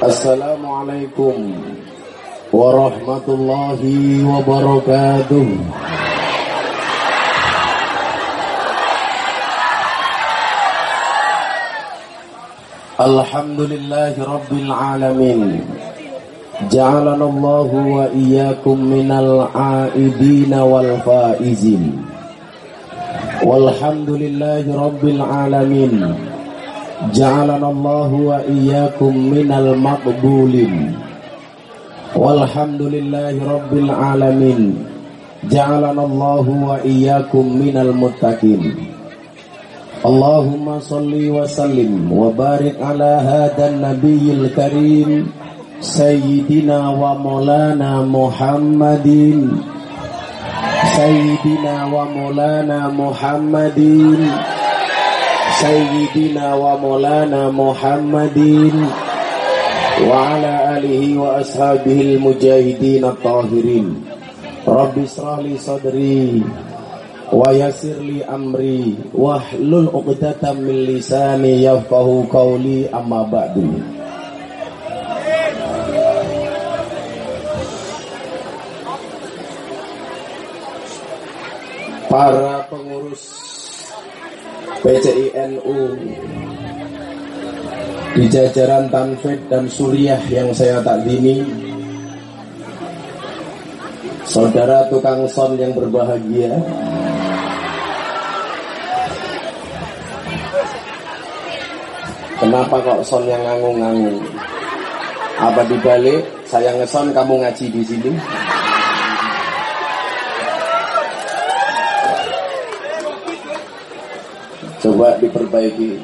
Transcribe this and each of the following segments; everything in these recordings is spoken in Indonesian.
Assalamualaikum warahmatullahi wabarakatuh. Alhamdulillahi rabbil alamin. Ja'alana Allah wa iyyakum minal aidina wal faizin. Walhamdulillahi alamin. جعلنا الله وإياكم من المقبولين والحمد لله رب العالمين جعلنا الله وإياكم من المتقين اللهم صل وسلم وبارك على هذا النبي الكريم سيدنا ومولانا محمد سيدنا ومولانا محمد Sayyidina wa maulana Muhammadin wa ala alihi wa ashabihi al-mujahidin at-tahirin. Rabbi israhli sadri wa yassir li amri wahlul 'uqdatam min lisani yafqahu qawli amma ba'du. Para pengurus PCINU di jajaran Tanfid dan Suriah yang saya takdimi Saudara tukang son yang berbahagia Kenapa kok son yang ngangung-ngangung? Apa dibalik saya ngeson kamu ngaji di sini? Coba diperbaiki.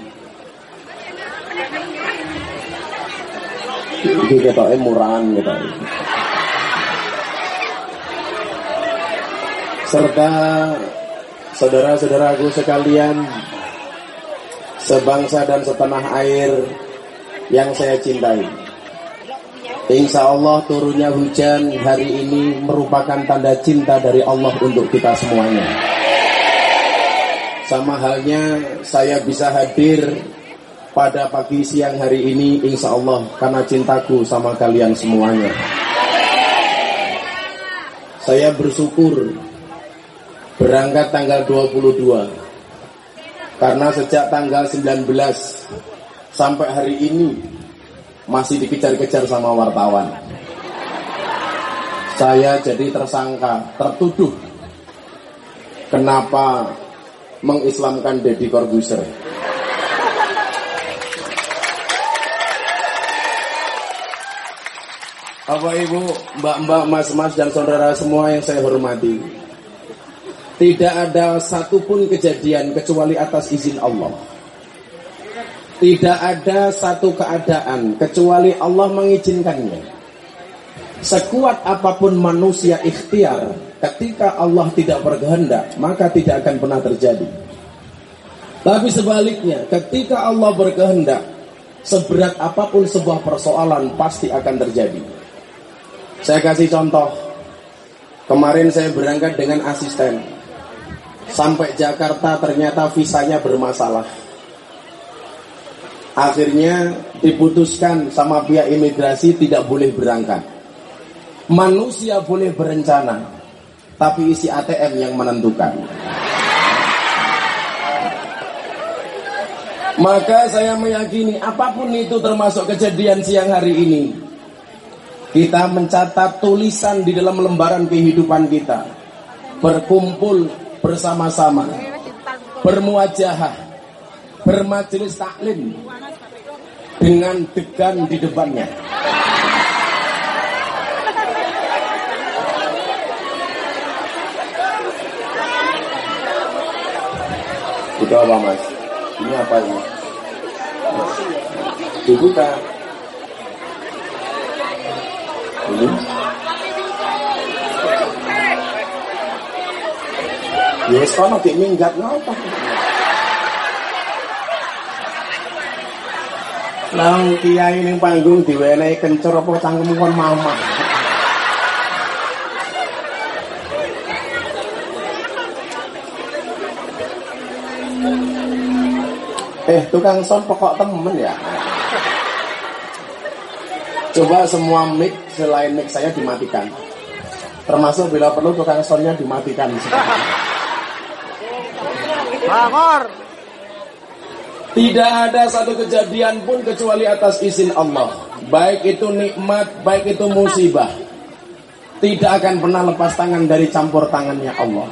Ini ketoknya murahan gitu serta saudara-saudaraku sekalian sebangsa dan setanah air yang saya cintai. Insya Allah turunnya hujan hari ini merupakan tanda cinta dari Allah untuk kita semuanya. Sama halnya saya bisa hadir pada pagi siang hari ini insya Allah karena cintaku sama kalian semuanya. Saya bersyukur berangkat tanggal 22 karena sejak tanggal 19 sampai hari ini masih dikejar-kejar sama wartawan. Saya jadi tersangka, tertuduh. Kenapa mengislamkan Deddy Corbuzier. Bapak Ibu, Mbak-mbak, Mas-mas dan saudara semua yang saya hormati. Tidak ada satupun kejadian kecuali atas izin Allah. Tidak ada satu keadaan kecuali Allah mengizinkannya. Sekuat apa pun manusia ikhtiar, ketika Allah tidak berkehendak, maka tidak akan pernah terjadi. Tapi sebaliknya, ketika Allah berkehendak, seberat apa pun sebuah persoalan pasti akan terjadi. Saya kasih contoh. Kemarin saya berangkat dengan asisten. Sampai Jakarta ternyata visanya bermasalah. Akhirnya diputuskan sama pihak imigrasi tidak boleh berangkat. Manusia boleh berencana, tapi isi ATM yang menentukan. Maka saya meyakini apa pun itu termasuk kejadian siang hari ini. Kita mencatat tulisan di dalam lembaran kehidupan kita. Berkumpul bersama-sama. Bermuajahah. Bermajelis taklim. Dengan degan di depannya. Itu apa mas? Ini apa ini? Dibuka. Ini. Yes, kono di minggat ngapa? Nang kiai ning panggung diwenehi kencur apa cangkemmu kon. Eh, tukang son pokok temen ya. Coba semua mic selain mic saya dimatikan. Termasuk bila perlu tukang soundnya dimatikan. Bangor. Tidak ada satu kejadian pun kecuali atas izin Allah. Baik itu nikmat, baik itu musibah. Tidak akan pernah lepas tangan dari campur tangannya Allah.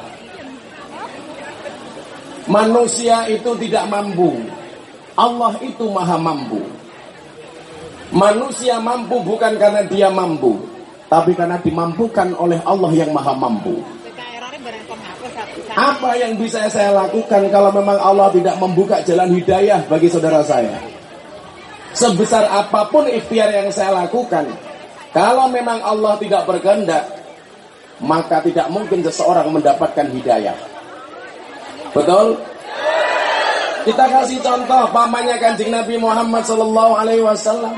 Manusia itu tidak mampu. Allah itu maha mampu. Manusia mampu bukan karena dia mampu, tapi karena dimampukan oleh Allah yang maha mampu. Apa yang bisa saya lakukan kalau memang Allah tidak membuka jalan hidayah bagi saudara saya? Sebesar apa pun ikhtiar yang saya lakukan, kalau memang Allah tidak berkehendak, maka tidak mungkin seseorang mendapatkan hidayah. Betul? Kita kasih contoh pamannya kanjeng Nabi Muhammad Sallallahu Alaihi Wasallam.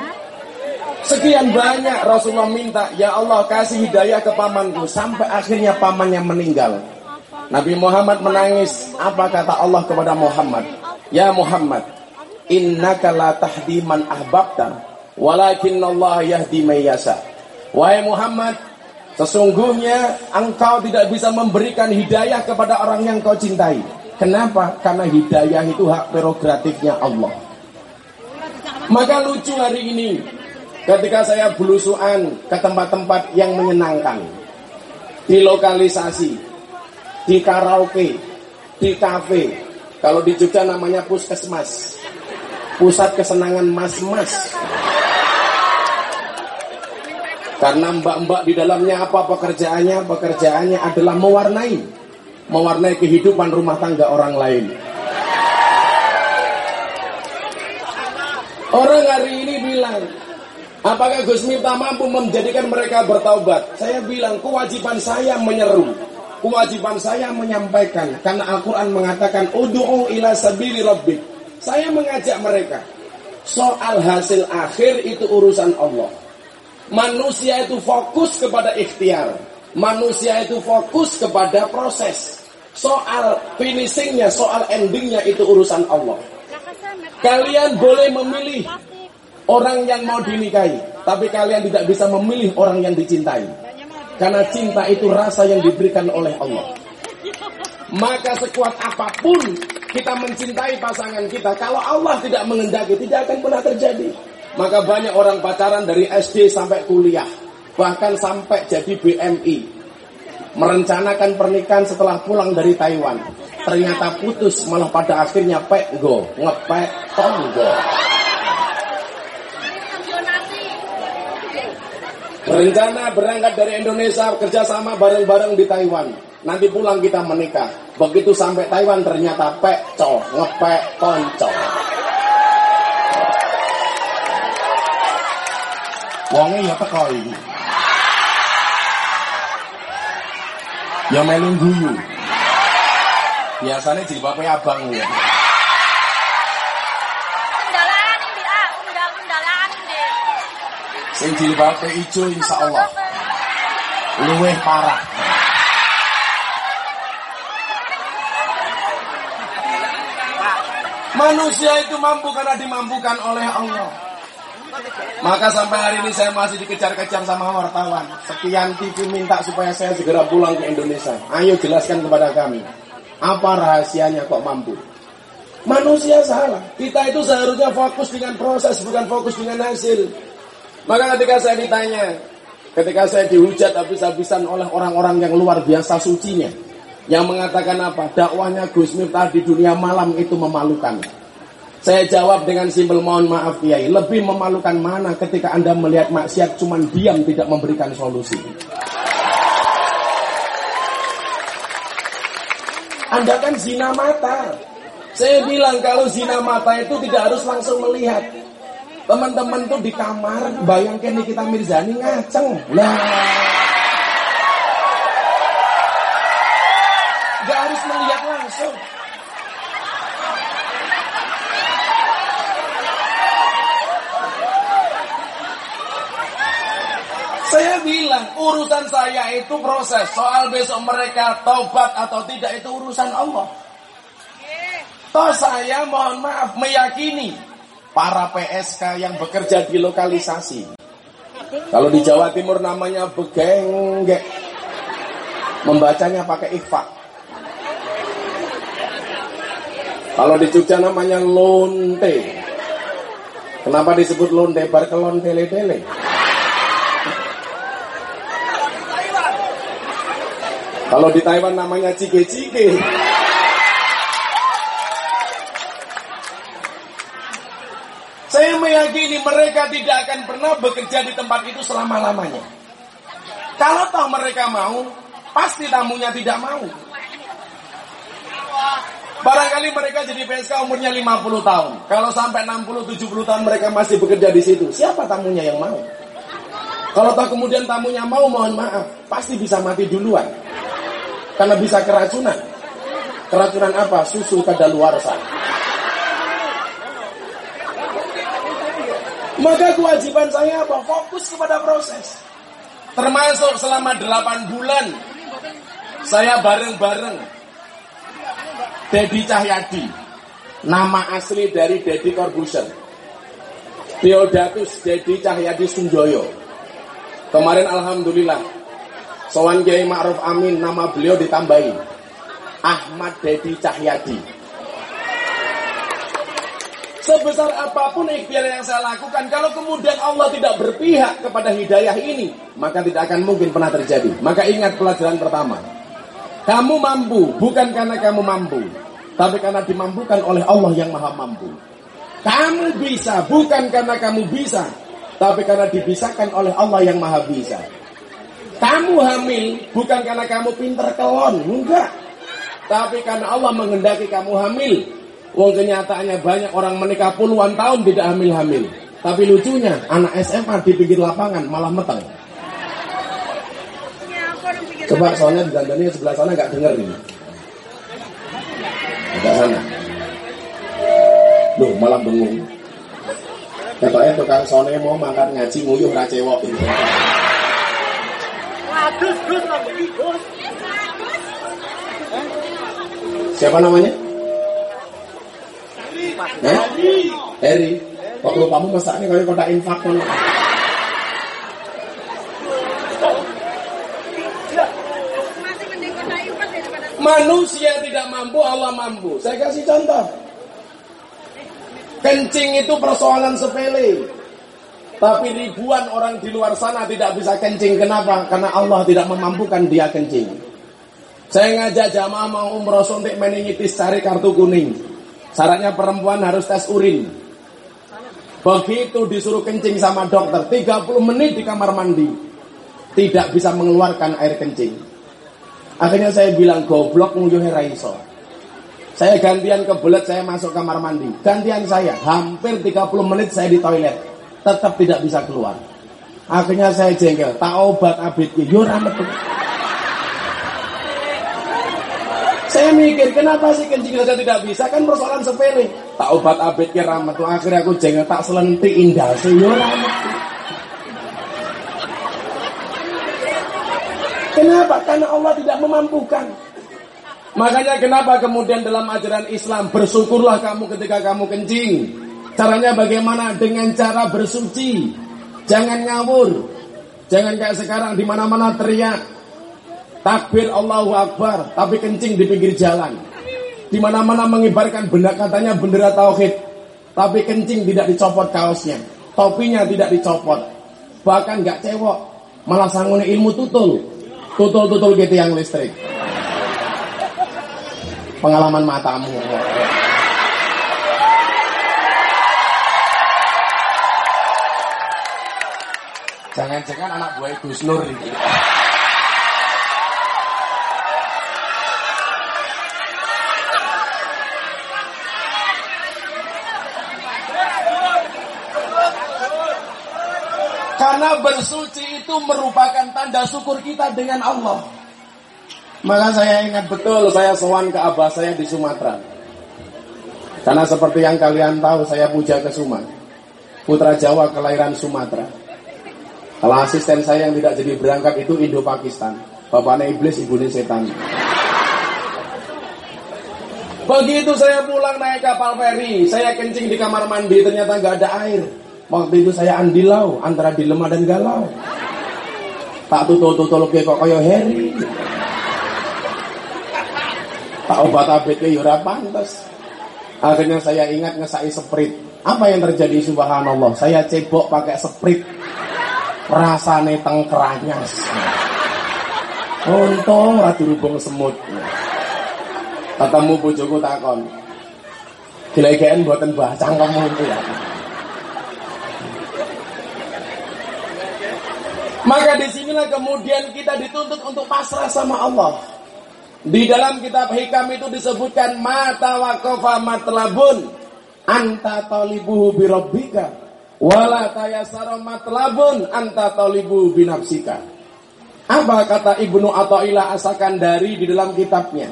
Sekian banyak Rasulullah minta, ya Allah kasih hidayah ke pamanku sampai akhirnya pamannya meninggal. Nabi Muhammad menangis. Apa kata Allah kepada Muhammad? Ya Muhammad, innaka la tahdi man ahbabta, walakin Allah yahdi man yasha. Wahai Muhammad, sesungguhnya engkau tidak bisa memberikan hidayah kepada orang yang kau cintai. Kenapa? Karena hidayah itu hak prerogatifnya Allah. Maka lucu hari ini, ketika saya belusuan ke tempat-tempat yang menyenangkan. Di lokalisasi di karaoke di kafe. Kalau di Jogja namanya puskesmas. Pusat kesenangan mas-mas. Karena mbak-mbak di dalamnya apa pekerjaannya? Pekerjaannya adalah mewarnai mewarnai kehidupan rumah tangga orang lain orang hari ini bilang Apakah Gus Miftah mampu menjadikan mereka bertaubat? Saya bilang kewajiban saya menyeru. Kewajiban saya menyampaikan karena Al-Qur'an mengatakan ud'u ila sabili rabbik. Saya mengajak mereka. Soal hasil akhir itu urusan Allah. Manusia itu fokus kepada ikhtiar. Manusia itu fokus kepada proses. Soal finishingnya, soal endingnya itu urusan Allah. Kalian boleh memilih orang yang mau dinikahi, tapi kalian tidak bisa memilih orang yang dicintai. Karena cinta itu rasa yang diberikan oleh Allah. Maka sekuat apa pun kita mencintai pasangan kita, kalau Allah tidak mengendaki, tidak akan pernah terjadi. Maka banyak orang pacaran dari SD sampai kuliah, bahkan sampai jadi BMI. Merencanakan pernikahan setelah pulang dari Taiwan. Ternyata putus malah pada akhirnya pek go, ngepek tonggo. Berencana berangkat dari Indonesia kerjasama bareng-bareng di Taiwan. Nanti pulang kita menikah. Begitu sampai Taiwan ternyata pekco, ngepek konco. Wongnya ya teko ini. Ya melu guyu. Biasanya jilbabnya abang ya. Sing jilbabe ijo insyaallah. Luweh parah. Manusia itu mampu karena dimampukan oleh Allah. Maka sampai hari ini saya masih dikejar-kejar sama wartawan. Sekian TV minta supaya saya segera pulang ke Indonesia. Ayo jelaskan kepada kami. Apa rahasianya kok mampu? Manusia salah. Kita itu seharusnya fokus dengan proses, bukan fokus dengan hasil. Maka ketika saya ditanya, ketika saya dihujat habis-habisan oleh orang-orang yang luar biasa sucinya, yang mengatakan apa? Dakwahnya Gus Miftah di dunia malam itu memalukan. Saya jawab dengan simpel mohon maaf Kiai, lebih memalukan mana ketika Anda melihat maksiat cuman diam tidak memberikan solusi. Anda kan zina mata. Saya bilang kalau zina mata itu tidak harus langsung melihat. Teman-teman tuh di kamar, bayangkan Nikita Mirzani ngaceng. Lah. Gak harus melihat langsung. Saya bilang urusan saya itu proses. Soal besok mereka taubat atau tidak itu urusan Allah. Toh saya mohon maaf meyakini para PSK yang bekerja di lokalisasi. Kalau di Jawa Timur namanya begenggek. Membacanya pakai ikhfa. Kalau di Jogja namanya lonte. Kenapa disebut lonte? Bar kelon tele-tele. Kalau di Taiwan namanya cike-cike. Saya meyakini mereka tidak akan pernah bekerja di tempat itu selama-lamanya. Kalau tahu mereka mau, pasti tamunya tidak mau. Barangkali mereka jadi PSK umurnya 50 tahun. Kalau sampai 60-70 tahun mereka masih bekerja di situ. Siapa tamunya yang mau? Kalau tak kemudian tamunya mau, mohon maaf. Pasti bisa mati duluan. Karena bisa keracunan. Keracunan apa? Susu kadaluarsa. Maka kewajiban saya apa? Fokus kepada proses. Termasuk selama 8 bulan. Saya bareng-bareng Dedi Cahyadi. Nama asli dari Dedi Corbusier. Theodatus Dedi Cahyadi Sunjoyo. Kemarin Alhamdulillah. Sowan Kiai Ma'ruf Amin nama beliau ditambahi. Ahmad Dedi Cahyadi. Sebesar apa pun ikhtiar yang saya lakukan, kalau kemudian Allah tidak berpihak kepada hidayah ini, maka tidak akan mungkin pernah terjadi. Maka ingat pelajaran pertama. Kamu mampu bukan karena kamu mampu, tapi karena dimampukan oleh Allah yang Maha Mampu. Kamu bisa bukan karena kamu bisa, tapi karena dibisakan oleh Allah yang Maha Bisa. Kamu hamil bukan karena kamu pinter kelon, enggak. Tapi karena Allah menghendaki kamu hamil. Wong kenyataannya banyak orang menikah puluhan tahun tidak hamil-hamil. Tapi lucunya anak SMA di pinggir lapangan malah meteng. Coba soalnya di dandani sebelah sana nggak dengar ini. Agak sana. Loh malah bengong. Katanya tukang sone mau makan ngaji nguyuh ra cewek ini. Siapa namanya? Eh? Eri. Waktu kamu masaknya kayak kota infak kan? Manusia tidak mampu, Allah mampu. Saya kasih contoh. Kencing itu persoalan sepele. Tapi ribuan orang di luar sana tidak bisa kencing. Kenapa? Karena Allah tidak memampukan dia kencing. Saya ngajak jamaah mau umroh suntik meningitis cari kartu kuning. Syaratnya perempuan harus tes urin. Begitu disuruh kencing sama dokter, 30 menit di kamar mandi. Tidak bisa mengeluarkan air kencing. Akhirnya saya bilang goblok nguyuhe raiso. Saya gantian kebelet saya masuk kamar mandi. Gantian saya hampir 30 menit saya di toilet. Tetap tidak bisa keluar. Akhirnya saya jengkel, tak obat abit yo metu. Saya mikir kenapa sih kencing saja tidak bisa kan persoalan sepele. Tak obat abit ki metu. Akhirnya aku jengkel tak selenti indah yo metu. Kenapa? Karena Allah tidak memampukan. Makanya kenapa kemudian dalam ajaran Islam bersyukurlah kamu ketika kamu kencing. Caranya bagaimana? Dengan cara bersuci. Jangan ngawur. Jangan kayak sekarang di mana-mana teriak. Takbir Allahu Akbar, tapi kencing di pinggir jalan. Di mana-mana mengibarkan benda katanya bendera tauhid, tapi kencing tidak dicopot kaosnya. Topinya tidak dicopot. Bahkan nggak cewek, malah sangune ilmu tutul. Tutul-tutul gitu yang listrik. Pengalaman matamu. Jangan-jangan anak buah Gus Nur ini. Karena bersuci itu merupakan tanda syukur kita dengan Allah. Maka saya ingat betul saya sowan ke abah saya di Sumatera. Karena seperti yang kalian tahu saya puja ke Suma. Putra Jawa kelahiran Sumatera. Kalau asisten saya yang tidak jadi berangkat itu Indo Pakistan. Bapaknya iblis, ibunya setan. Begitu saya pulang naik kapal feri, saya kencing di kamar mandi, ternyata nggak ada air. Waktu itu saya andilau antara dilema dan galau. Tak tutul-tutul kok kaya Harry. Tak obat abet ke yura pantas. Akhirnya saya ingat ngesai seprit. Apa yang terjadi subhanallah? Saya cebok pakai seprit. Rasane tengkeranyas. Untung ora dirubung semut. Ketemu bojoku takon. Gila-gilaan buatan baca kamu itu ya. Maka di sinilah kemudian kita dituntut untuk pasrah sama Allah. Di dalam kitab hikam itu disebutkan mata wakofa matlabun anta talibuhu birobbika wala tayasara matlabun anta talibuhu binafsika. Apa kata Ibnu Athaillah asakan dari di dalam kitabnya?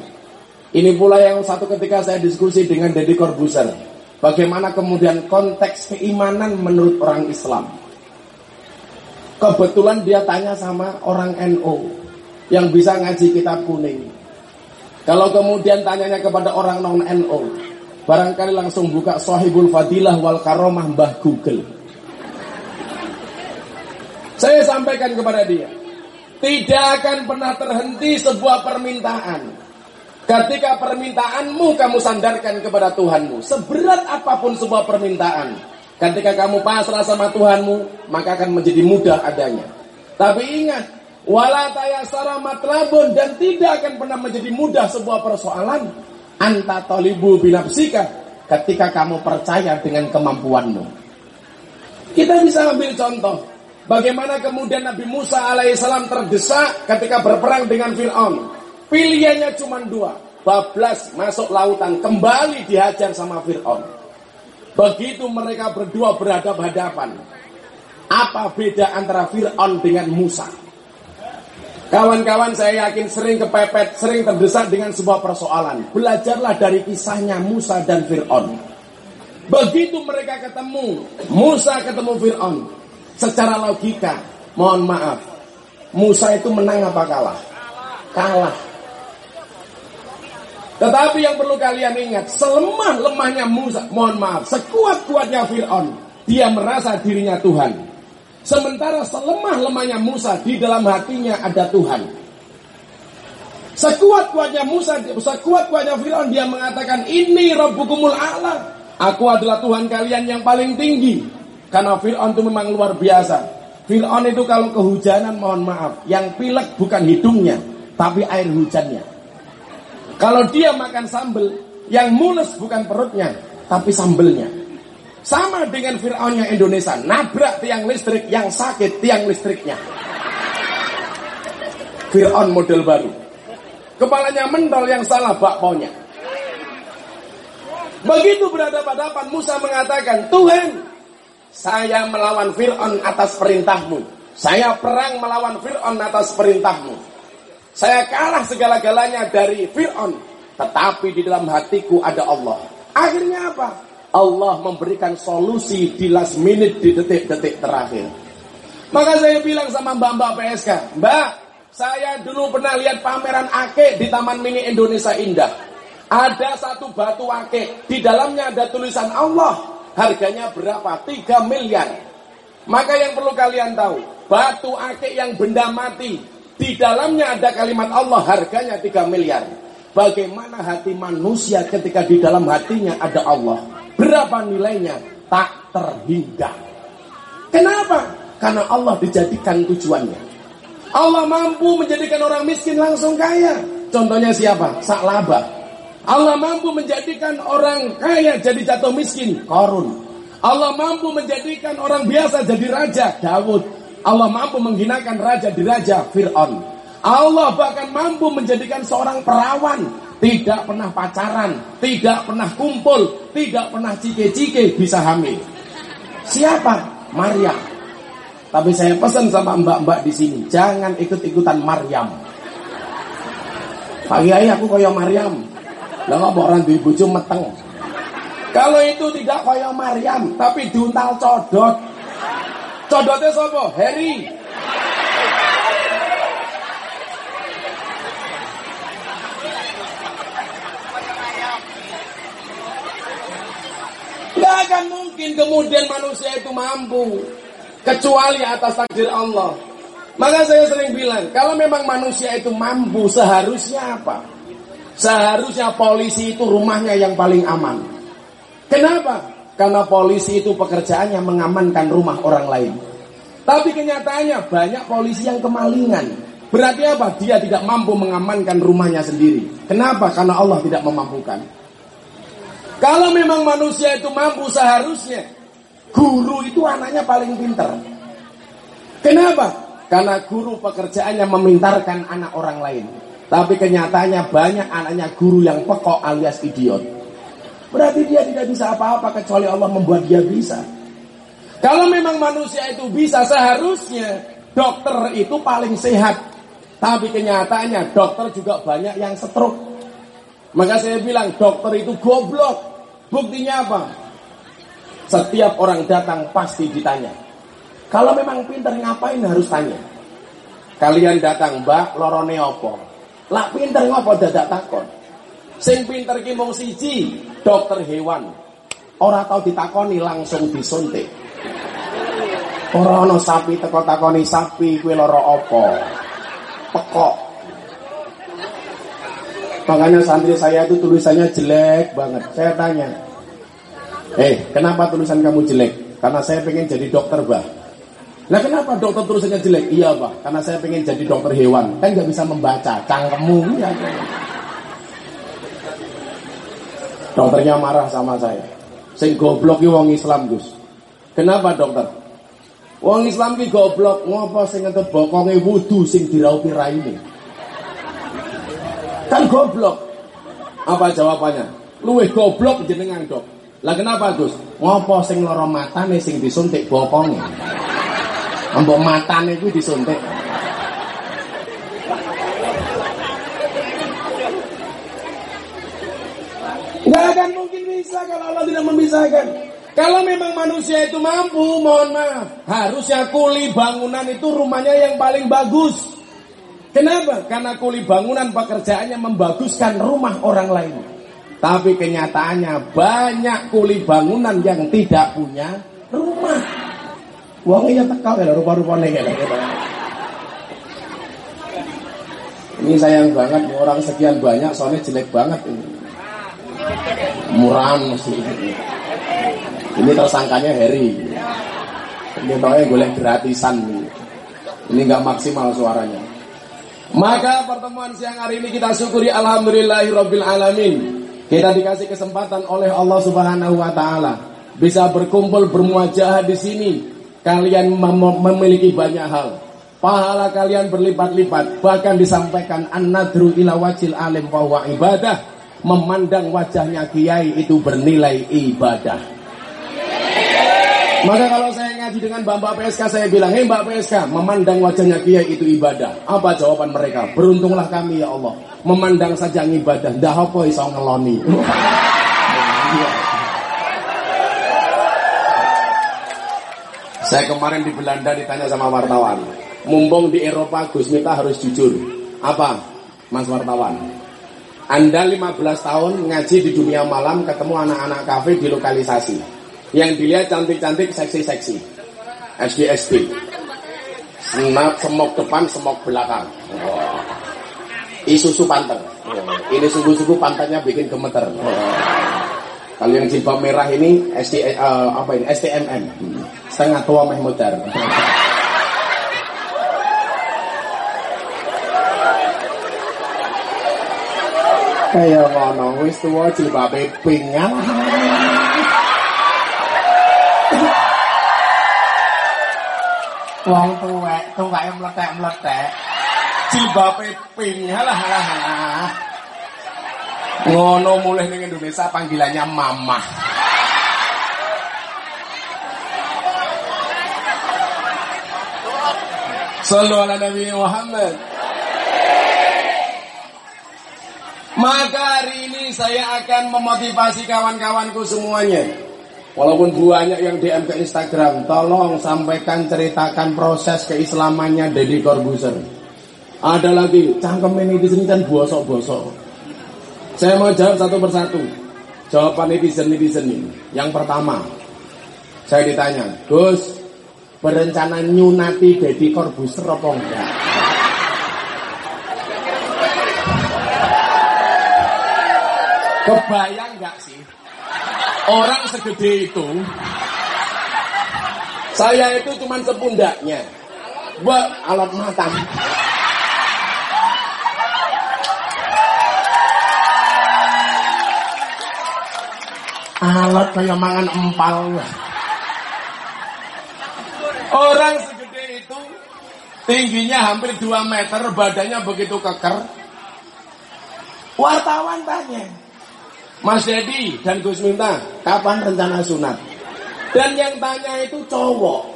Ini pula yang satu ketika saya diskusi dengan Deddy Corbuzier. Bagaimana kemudian konteks keimanan menurut orang Islam. Kebetulan dia tanya sama orang NO yang bisa ngaji kitab kuning. Kalau kemudian tanyanya kepada orang non NO, barangkali langsung buka Sohibul Fadilah wal Karomah Mbah Google. Saya sampaikan kepada dia, tidak akan pernah terhenti sebuah permintaan. Ketika permintaanmu kamu sandarkan kepada Tuhanmu, seberat apa pun sebuah permintaan, Ketika kamu pasrah sama Tuhanmu, maka akan menjadi mudah adanya. Tapi ingat, wala tayasara matlabun dan tidak akan pernah menjadi mudah sebuah persoalan anta tolibu binafsika ketika kamu percaya dengan kemampuanmu. Kita bisa ambil contoh bagaimana kemudian Nabi Musa alaihissalam terdesak ketika berperang dengan Fir'aun. Pilihannya cuma dua, bablas masuk lautan, kembali dihajar sama Fir'aun. Begitu mereka berdua berhadapan-hadapan. Apa beda antara Fir'aun dengan Musa? Kawan-kawan saya yakin sering kepepet, sering terdesak dengan sebuah persoalan. Belajarlah dari kisahnya Musa dan Fir'aun. Begitu mereka ketemu, Musa ketemu Fir'aun. Secara logika, mohon maaf, Musa itu menang apa kalah? Kalah. Tetapi yang perlu kalian ingat, selemah lemahnya Musa, mohon maaf, sekuat kuatnya Fir'aun, dia merasa dirinya Tuhan. Sementara selemah lemahnya Musa, di dalam hatinya ada Tuhan. Sekuat kuatnya Musa, sekuat kuatnya Fir'aun, dia mengatakan, ini Rabbukumul A'la. Aku adalah Tuhan kalian yang paling tinggi. Karena Fir'aun itu memang luar biasa. Fir'aun itu kalau kehujanan, mohon maaf, yang pilek bukan hidungnya, tapi air hujannya. Kalau dia makan sambel, yang mulus bukan perutnya, tapi sambelnya. Sama dengan Fir'aunnya Indonesia, nabrak tiang listrik yang sakit tiang listriknya. Fir'aun model baru. Kepalanya mendol yang salah bakponya. Begitu berhadapan-hadapan Musa mengatakan, Tuhan, saya melawan Fir'aun atas perintahmu. Saya perang melawan Fir'aun atas perintahmu. Saya kalah segala-galanya dari Fir'aun. Tetapi di dalam hatiku ada Allah. Akhirnya apa? Allah memberikan solusi di last minute di detik-detik terakhir. Maka saya bilang sama mbak-mbak PSK, Mbak, saya dulu pernah lihat pameran ake di Taman Mini Indonesia Indah. Ada satu batu ake, di dalamnya ada tulisan Allah. Harganya berapa? 3 miliar. Maka yang perlu kalian tahu, batu ake yang benda mati di dalamnya ada kalimat Allah harganya 3 miliar. Bagaimana hati manusia ketika di dalam hatinya ada Allah? Berapa nilainya? Tak terhingga. Kenapa? Karena Allah dijadikan tujuannya. Allah mampu menjadikan orang miskin langsung kaya. Contohnya siapa? Saklaba. Allah mampu menjadikan orang kaya jadi jatuh miskin. Korun. Allah mampu menjadikan orang biasa jadi raja. Daud. Allah mampu menghinakan raja di raja Fir'aun. Allah bahkan mampu menjadikan seorang perawan tidak pernah pacaran, tidak pernah kumpul, tidak pernah cike-cike bisa hamil. Siapa? Maryam. Tapi saya pesan sama mbak-mbak di sini, jangan ikut-ikutan Maryam. Pak Kiai aku kaya Maryam. Lah kok orang di bojo meteng. Kalau itu tidak kaya Maryam, tapi diuntal codot. Codote sapa? Heri. Nggak akan mungkin kemudian manusia itu mampu kecuali atas takdir Allah. Maka saya sering bilang, kalau memang manusia itu mampu, seharusnya apa? Seharusnya polisi itu rumahnya yang paling aman. Kenapa? Karena polisi itu pekerjaannya mengamankan rumah orang lain. Tapi kenyataannya banyak polisi yang kemalingan. Berarti apa? Dia tidak mampu mengamankan rumahnya sendiri. Kenapa? Karena Allah tidak memampukan. Kalau memang manusia itu mampu seharusnya guru itu anaknya paling pinter. Kenapa? Karena guru pekerjaannya memintarkan anak orang lain. Tapi kenyataannya banyak anaknya guru yang pekok alias idiot. Berarti dia tidak bisa apa-apa kecuali Allah membuat dia bisa. Kalau memang manusia itu bisa seharusnya dokter itu paling sehat. Tapi kenyataannya dokter juga banyak yang stroke. Maka saya bilang dokter itu goblok. Buktinya apa? Setiap orang datang pasti ditanya. Kalau memang pinter ngapain harus tanya. Kalian datang mbak lorone opo. Lah pinter ngopo dadak takon. Sing pinter ki mung siji, dokter hewan. Ora tau ditakoni langsung disuntik. Ora ana sapi teko takoni sapi kuwi lara apa. Pekok. Makanya santri saya itu tulisannya jelek banget. Saya tanya, Eh, kenapa tulisan kamu jelek? Karena saya pengen jadi dokter, Bah. Nah kenapa dokter tulisannya jelek? Iya pak, karena saya pengen jadi dokter hewan. Kan nggak bisa membaca, cangkemmu. Ya, Dokternya marah sama saya. Sing goblok ki wong Islam, Gus. Kenapa dokter? Wong Islam ki goblok, ngopo sing ngentut bokonge wudu sing diraupi raine. Kan goblok. Apa jawabannya? Luwih goblok jenengan, Dok. Lah kenapa, Gus? Ngopo sing lara matane sing disuntik bokonge? Mbok matane itu disuntik. Gak akan mungkin bisa kalau Allah tidak memisahkan. Kalau memang manusia itu mampu, mohon maaf, harusnya kuli bangunan itu rumahnya yang paling bagus. Kenapa? Karena kuli bangunan pekerjaannya membaguskan rumah orang lain. Tapi kenyataannya banyak kuli bangunan yang tidak punya rumah. Uangnya tekal ya rupa-rupanya ya. Ini sayang banget orang sekian banyak soalnya jelek banget ini. Murahan sih. Ini tersangkanya Harry. Ini taunya golek gratisan nih. Ini nggak maksimal suaranya. Maka pertemuan siang hari ini kita syukuri alhamdulillahirabbil alamin. Kita dikasih kesempatan oleh Allah Subhanahu wa taala bisa berkumpul bermuajah di sini kalian mem memiliki banyak hal. Pahala kalian berlipat-lipat. Bahkan disampaikan an-nadru ila wajil alim bahwa ibadah. Memandang wajahnya kiai itu bernilai ibadah. Maka kalau saya ngaji dengan Mbak PSK saya bilang, hei Mbak PSK, memandang wajahnya kiai itu ibadah. Apa jawaban mereka? Beruntunglah kami ya Allah. Memandang saja ibadah. Dah apa iso ngeloni. Saya kemarin di Belanda ditanya sama wartawan. Mumpung di Eropa Gus Miftah harus jujur. Apa Mas wartawan? Anda 15 tahun ngaji di dunia malam ketemu anak-anak kafe di lokalisasi. Yang dilihat cantik-cantik, seksi-seksi. SD-SD. Senap, semok depan, semok belakang. Oh. Isusu panter. Ini sungguh-sungguh pantatnya bikin gemeter. Kalau yang jilbab merah ini SD, uh, eh, apa ini STMM. Setengah tua meh modar. Kaya ngono wis tuwa jilbabe pink Wong tuwek, tuweke mletek-mletek. Jilbabe pink halah halah. Ngono mulai ning Indonesia panggilannya mamah. Sallu ala Nabi Muhammad. Maka hari ini saya akan memotivasi kawan-kawanku semuanya. Walaupun banyak yang DM ke Instagram, tolong sampaikan ceritakan proses keislamannya Deddy Corbuzier. Ada lagi, cangkem ini di sini kan bosok-bosok. Saya mau jawab satu persatu. Jawaban netizen-netizen ini. Yang pertama, saya ditanya, Gus, berencana nyunati Deddy Corbuzier apa enggak? Kebayang enggak sih? Orang segede itu Saya itu cuma sepundaknya Buat alat mata Alat kayak mangan empal Orang segede itu Tingginya hampir 2 meter Badannya begitu keker Wartawan tanya Mas Dedi dan Gus Minta, kapan rencana sunat? Dan yang tanya itu cowok.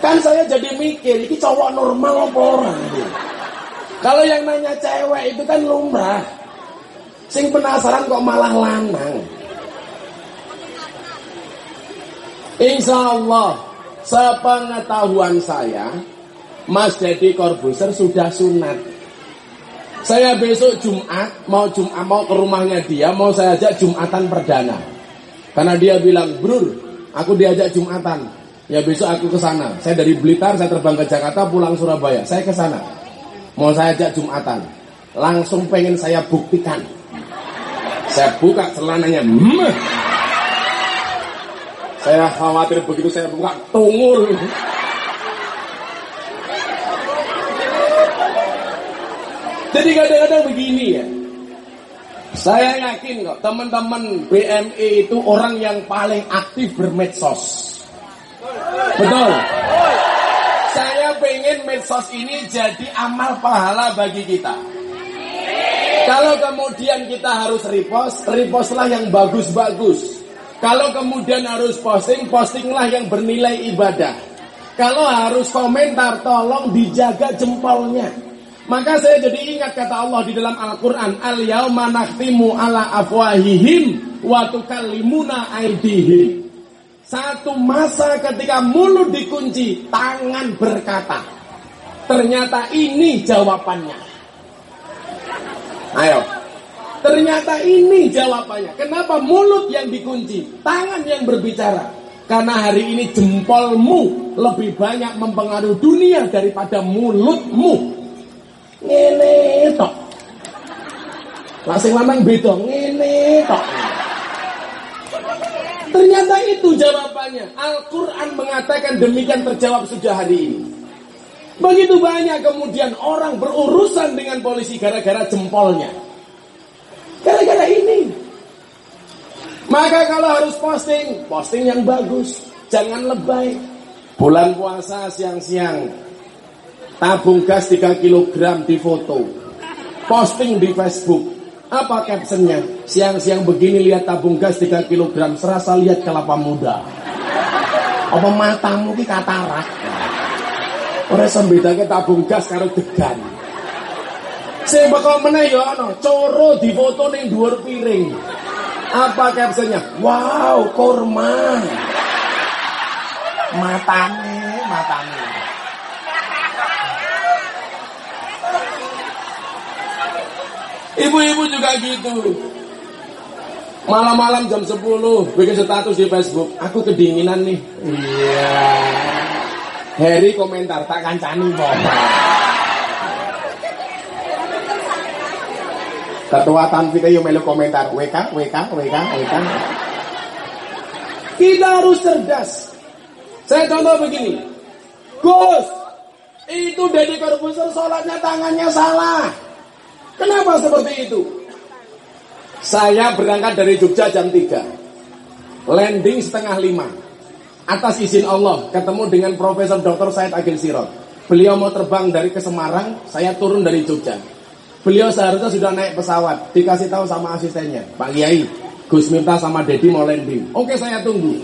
Kan saya jadi mikir, ini cowok normal apa orang? Kalau yang nanya cewek itu kan lumrah. Sing penasaran kok malah lanang. Insya Allah, sepengetahuan saya, Mas Dedi Corbuzier sudah sunat. Saya besok Jumat mau Jumat mau ke rumahnya dia, mau saya ajak Jumatan perdana. Karena dia bilang, "Brur, aku diajak Jumatan." Ya besok aku ke sana. Saya dari Blitar, saya terbang ke Jakarta, pulang Surabaya. Saya ke sana. Mau saya ajak Jumatan. Langsung pengen saya buktikan. Saya buka celananya. Hmm. Saya khawatir begitu saya buka tungur. Jadi kadang-kadang begini ya. Saya yakin kok teman-teman BME itu orang yang paling aktif bermedsos. Betul. Saya pengen medsos ini jadi amal pahala bagi kita. Kalau kemudian kita harus repost, repostlah yang bagus-bagus. Kalau kemudian harus posting, postinglah yang bernilai ibadah. Kalau harus komentar, tolong dijaga jempolnya. Maka saya jadi ingat kata Allah di dalam Al-Quran Al-yawma nakhtimu ala afwahihim wa tukallimuna aidihim Satu masa ketika mulut dikunci Tangan berkata Ternyata ini jawabannya Ayo Ternyata ini jawabannya. Kenapa mulut yang dikunci Tangan yang berbicara? Karena hari ini jempolmu lebih banyak mempengaruhi dunia daripada mulutmu. Ngene tok. Lah sing lanang beda ngene tok. Ternyata itu jawabannya. Al-Quran mengatakan demikian terjawab sejak hari ini. Begitu banyak kemudian orang berurusan dengan polisi gara-gara jempolnya gara-gara ini. Maka kalau harus posting posting yang bagus jangan lebay. Bulan puasa siang-siang tabung gas 3 kg di foto posting di Facebook. Apa captionnya? Siang-siang begini lihat tabung gas 3 kg serasa lihat kelapa muda. Apa matamu ki katarak? Ora sembedake tabung gas karo degan sing bakal meneh ya ana coro di foto ning dhuwur piring apa captionnya wow kurma matane matane Ibu-ibu juga gitu. Malam-malam jam 10 bikin status di Facebook. Aku kedinginan nih. Iya. Harry komentar tak kancani bapak. Ketua Tanfita yang melu komentar WK, WK, WK, WK. Kita harus cerdas. Saya contoh begini. Gus, itu Deddy Corbuzier sholatnya tangannya salah. Kenapa seperti itu? Saya berangkat dari Jogja jam 3. Landing setengah 5. Atas izin Allah, ketemu dengan Profesor Dr. Said Agil Sirot. Beliau mau terbang dari ke Semarang, saya turun dari Jogja. Beliau seharusnya sudah naik pesawat, dikasih tahu sama asistennya, Pak Kiai, Gus Minta sama Dedi mau landing. Oke, saya tunggu.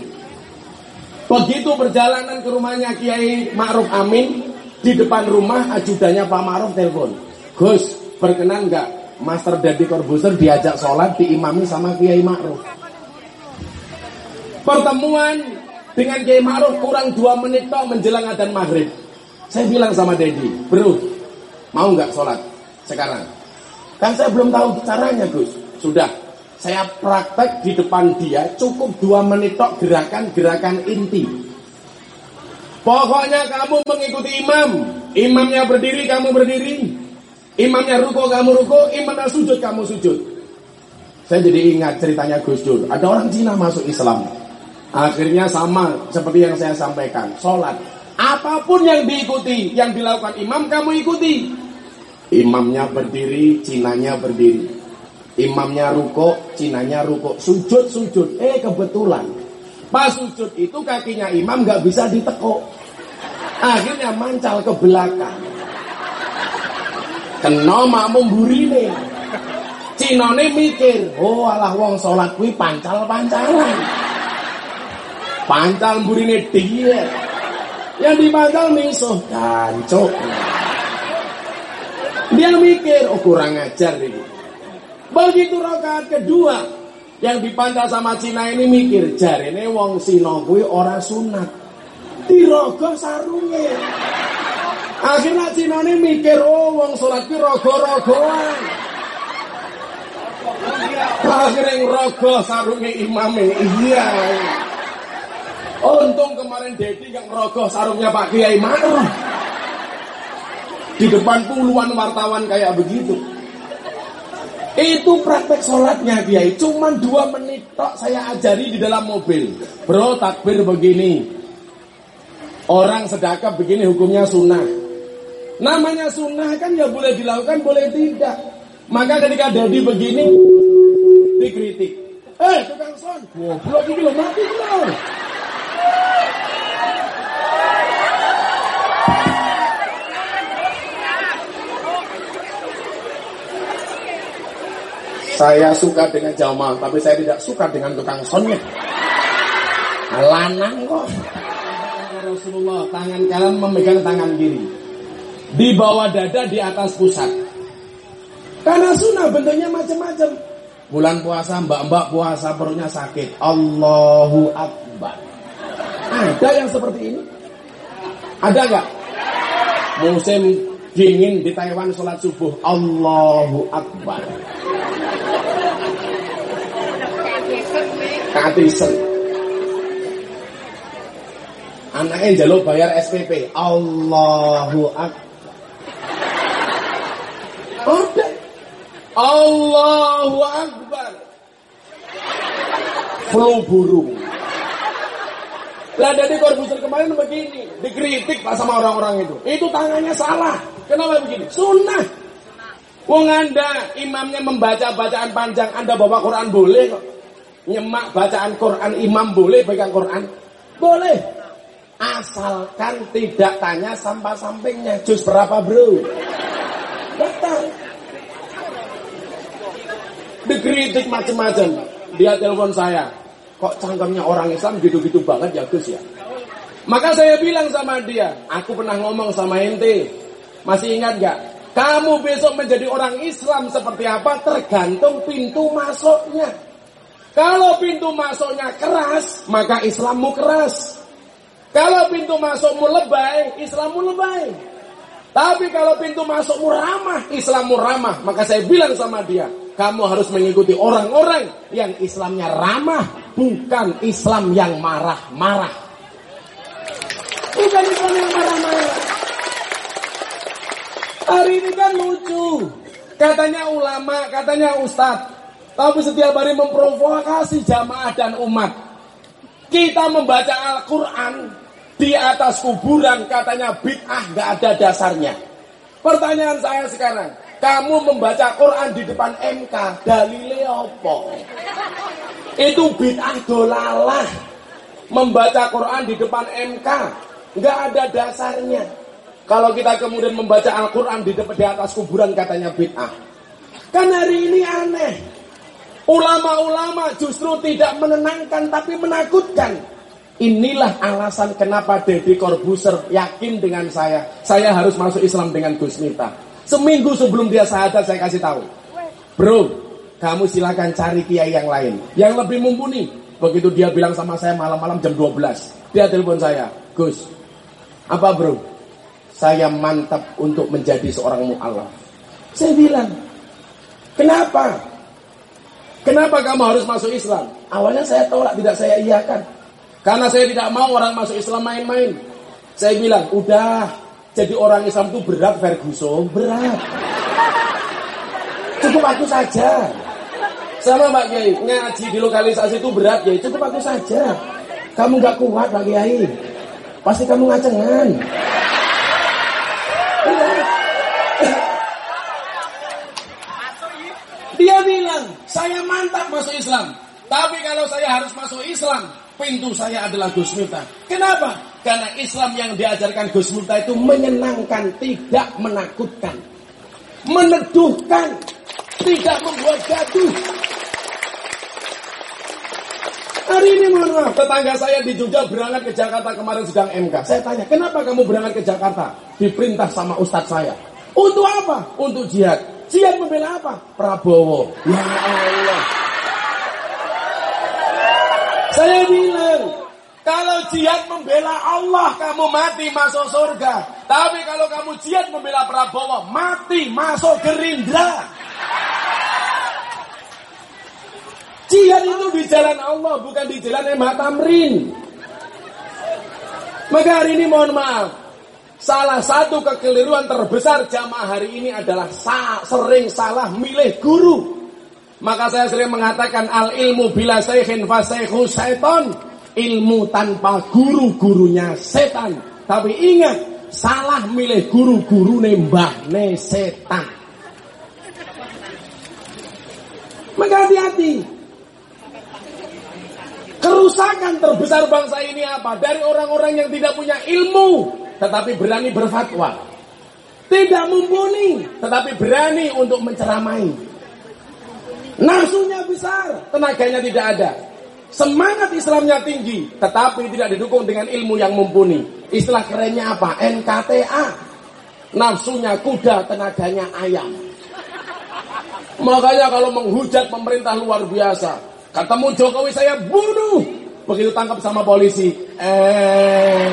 Begitu perjalanan ke rumahnya Kiai Ma'ruf Amin, di depan rumah ajudannya Pak Ma'ruf telepon. Gus, berkenan nggak Master Dedi Corbuzier diajak sholat diimami sama Kiai Ma'ruf pertemuan dengan Kiai Ma'ruf kurang dua menit toh menjelang adzan maghrib saya bilang sama Dedi bro mau nggak sholat sekarang kan saya belum tahu caranya Gus sudah Saya praktek di depan dia cukup dua menit tok gerakan-gerakan inti. Pokoknya kamu mengikuti imam. Imamnya berdiri, kamu berdiri. Imamnya ruko, kamu ruko. Imamnya sujud, kamu sujud. Saya jadi ingat ceritanya Gus Dur. Ada orang Cina masuk Islam. Akhirnya sama seperti yang saya sampaikan. Sholat. Apa pun yang diikuti, yang dilakukan imam, kamu ikuti. Imamnya berdiri, Cinanya berdiri. Imamnya ruko, Cinanya ruko. Sujud, sujud. Eh kebetulan. Pas sujud itu kakinya imam gak bisa ditekuk. Akhirnya mancal ke belakang. Kena makmum burine. Cinone mikir, oh alah wong sholat kuwi pancal-pancalan. Pancal burine dia. Yang dipancal misuh gancuk. Dia mikir, oh kurang ajar ini. Begitu rakaat kedua, yang dipantal sama Cina ini mikir, ini wong Sino kuwi ora sunat. Dirogo sarunge. Akhirnya Cina ini mikir, oh wong sholat kuwi rogo-rogoan. Akhirnya rogo sarunge imame. Iya. Untung kemarin Dedi yang rogo sarungnya Pak Kiai Ma'ruf. Di depan puluhan wartawan kayak begitu. Itu praktek sholatnya Kiai. Cuman dua menit tok saya ajari di dalam mobil. Bro takbir begini. Orang sedekah begini hukumnya sunnah. Namanya sunnah kan ya boleh dilakukan, boleh tidak. Maka ketika Dedi begini, dikritik. Eh, tukang son, goblok ini lo mati lo. Saya suka dengan jamaah, tapi saya tidak suka dengan tukang sonnya. Lanang kok. Rasulullah, tangan kanan memegang tangan kiri. Di bawah dada, di atas pusat. Karena sunnah bentuknya macam-macam. Bulan puasa, mbak-mbak puasa perutnya sakit. Allahu Akbar. Ada yang seperti ini? Ada nggak? Musim dingin di Taiwan sholat subuh. Allahu Akbar. Katisen. Anaknya jaluk bayar SPP. Allahu Akbar. Ada. Allahu Akbar. Flu burung. Lah dari Corbuzier kemarin begini, dikritik pak sama orang-orang itu. Itu tangannya salah. Kenapa begini? Sunnah. Wong anda imamnya membaca bacaan panjang, anda bawa Quran boleh kok. Nyemak bacaan Quran imam boleh pegang Quran? Boleh. Asalkan tidak tanya sampah sampingnya. Jus berapa bro? Betul. Dikritik macam-macam. Dia telepon saya kok cangkemnya orang Islam gitu-gitu banget ya Gus ya. Maka saya bilang sama dia, aku pernah ngomong sama ente, masih ingat gak? Kamu besok menjadi orang Islam seperti apa tergantung pintu masuknya. Kalau pintu masuknya keras, maka Islammu keras. Kalau pintu masukmu lebay, Islammu lebay. Tapi kalau pintu masukmu ramah, Islammu ramah. Maka saya bilang sama dia, kamu harus mengikuti orang-orang yang Islamnya ramah, bukan Islam yang marah-marah. Bukan Islam yang marah-marah. Hari ini kan lucu. Katanya ulama, katanya ustadz. Tapi setiap hari memprovokasi jamaah dan umat. Kita membaca Al-Quran di atas kuburan katanya bid'ah gak ada dasarnya. Pertanyaan saya sekarang, kamu membaca Quran di depan MK, dalilnya apa? Itu bid'ah dolalah. Membaca Quran di depan MK, nggak ada dasarnya. Kalau kita kemudian membaca Al-Quran di, depan, di atas kuburan katanya bid'ah. Kan hari ini aneh. Ulama-ulama justru tidak menenangkan tapi menakutkan. Inilah alasan kenapa Deddy Corbuzier yakin dengan saya. Saya harus masuk Islam dengan Gus Miftah. Seminggu sebelum dia sahadat saya kasih tahu. Bro, kamu silakan cari kiai yang lain. Yang lebih mumpuni. Begitu dia bilang sama saya malam-malam jam 12. Dia telepon saya. Gus, apa bro? Saya mantap untuk menjadi seorang mu'alaf. Saya bilang, kenapa? Kenapa kamu harus masuk Islam? Awalnya saya tolak, tidak saya iakan. Karena saya tidak mau orang masuk Islam main-main. Saya bilang, udah, jadi orang Islam itu berat Ferguson, berat. Cukup aku saja. Sama Mbak Kiai, ngaji di lokalisasi itu berat ya, cukup aku saja. Kamu gak kuat Mbak Kiai. Pasti kamu ngacengan. Dia bilang, saya mantap masuk Islam. Tapi kalau saya harus masuk Islam, pintu saya adalah Gus Miftah. Kenapa? Karena Islam yang diajarkan Gus Miftah itu menyenangkan, tidak menakutkan. Meneduhkan, tidak membuat gaduh. Hari ini mohon maaf, tetangga saya di Jogja berangkat ke Jakarta kemarin sedang MK. Saya tanya, kenapa kamu berangkat ke Jakarta? Diperintah sama ustadz saya. Untuk apa? Untuk jihad. Jihad membela apa? Prabowo. Ya Allah. Saya bilang, kalau jihad membela Allah, kamu mati masuk surga. Tapi kalau kamu jihad membela Prabowo, mati masuk Gerindra. Jihad itu di jalan Allah, bukan di jalan Emma Tamrin. Maka hari ini mohon maaf, salah satu kekeliruan terbesar jamaah hari ini adalah sa sering salah milih guru. Maka saya sering mengatakan al ilmu bila saykhin fasayhu syaiton. Ilmu tanpa guru-gurunya setan. Tapi ingat, salah milih guru-guru nembah ne setan. Maka hati-hati. Kerusakan terbesar bangsa ini apa? Dari orang-orang yang tidak punya ilmu, tetapi berani berfatwa. Tidak mumpuni, tetapi berani untuk menceramai. Nafsunya besar, tenaganya tidak ada. Semangat Islamnya tinggi, tetapi tidak didukung dengan ilmu yang mumpuni. Istilah kerennya apa? NKTA. Nafsunya kuda, tenaganya ayam. Makanya kalau menghujat pemerintah luar biasa. Ketemu Jokowi saya bunuh. Begitu tangkap sama polisi. Eh.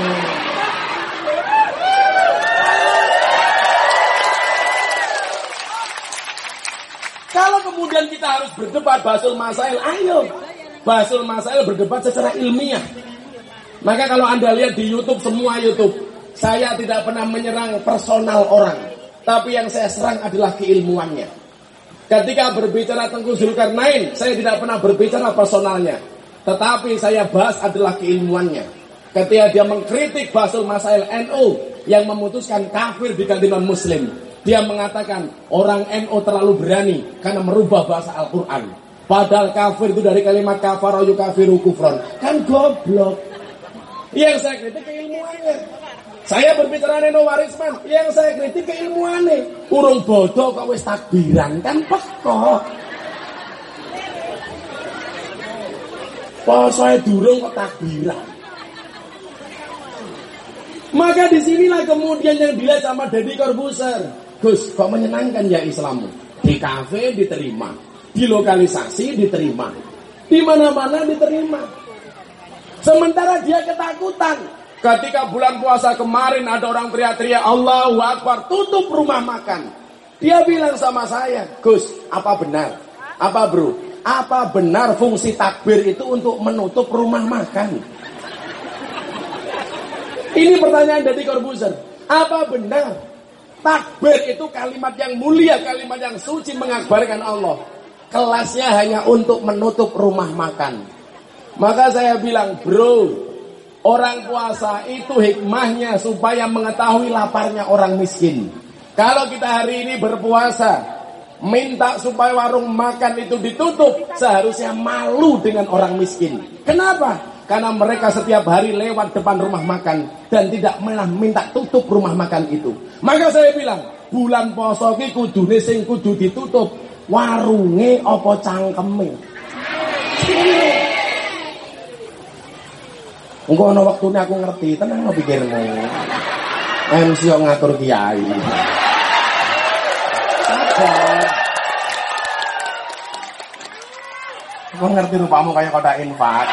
Kalau kemudian kita harus berdebat Basul Masail, ayo. Basul Masail berdebat secara ilmiah. Maka kalau Anda lihat di YouTube, semua YouTube. Saya tidak pernah menyerang personal orang. Tapi yang saya serang adalah keilmuannya. Ketika berbicara tentang Zulkarnain, saya tidak pernah berbicara personalnya. Tetapi saya bahas adalah keilmuannya. Ketika dia mengkritik Basul Masail NU yang memutuskan kafir diganti non muslim. Dia mengatakan orang NU terlalu berani karena merubah bahasa Al-Quran. Padahal kafir itu dari kalimat kafar kafiru kufron. Kan goblok. Yang saya kritik keilmuannya. Saya berbicara Neno Warisman. Yang saya kritik keilmuannya. Urung bodoh kok wis takbiran kan pekok. Posoe durung kok takbiran. Maka di sinilah kemudian yang dilihat sama Deddy Corbuzier. Gus, kok menyenangkan ya Islammu? Di kafe diterima, di lokalisasi diterima, di mana-mana diterima. Sementara dia ketakutan. Ketika bulan puasa kemarin ada orang teriak-teriak Allahu Akbar, tutup rumah makan. Dia bilang sama saya, Gus, apa benar? Apa bro? Apa benar fungsi takbir itu untuk menutup rumah makan? Ini pertanyaan dari Corbuzier. Apa benar Takbir itu kalimat yang mulia, kalimat yang suci mengakbarkan Allah. Kelasnya hanya untuk menutup rumah makan. Maka saya bilang, bro, orang puasa itu hikmahnya supaya mengetahui laparnya orang miskin. Kalau kita hari ini berpuasa, minta supaya warung makan itu ditutup, seharusnya malu dengan orang miskin. Kenapa? Karena mereka setiap hari lewat depan rumah makan dan tidak pernah minta tutup rumah makan itu. Maka saya bilang, bulan poso ki kudune sing kudu ditutup warunge apa cangkeme. Engko ana waktune aku ngerti, tenang no pikirmu. MC yang ngatur kiai. Aku ngerti rupamu kayak kotak infak.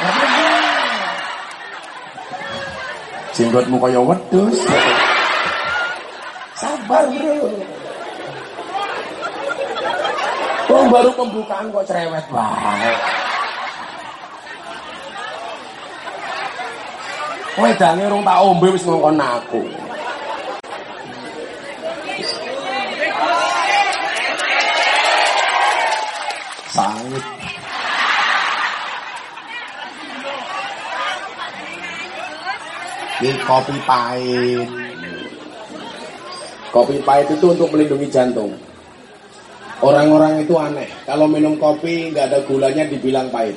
Jenggotmu kaya wedus. Sabar, Bro. Oh, baru pembukaan kok cerewet banget. Wedane rong tak ombe wis ngongkon aku. Sangit. Ini kopi pahit. Kopi pahit itu untuk melindungi jantung. Orang-orang itu aneh. Kalau minum kopi nggak ada gulanya dibilang pahit.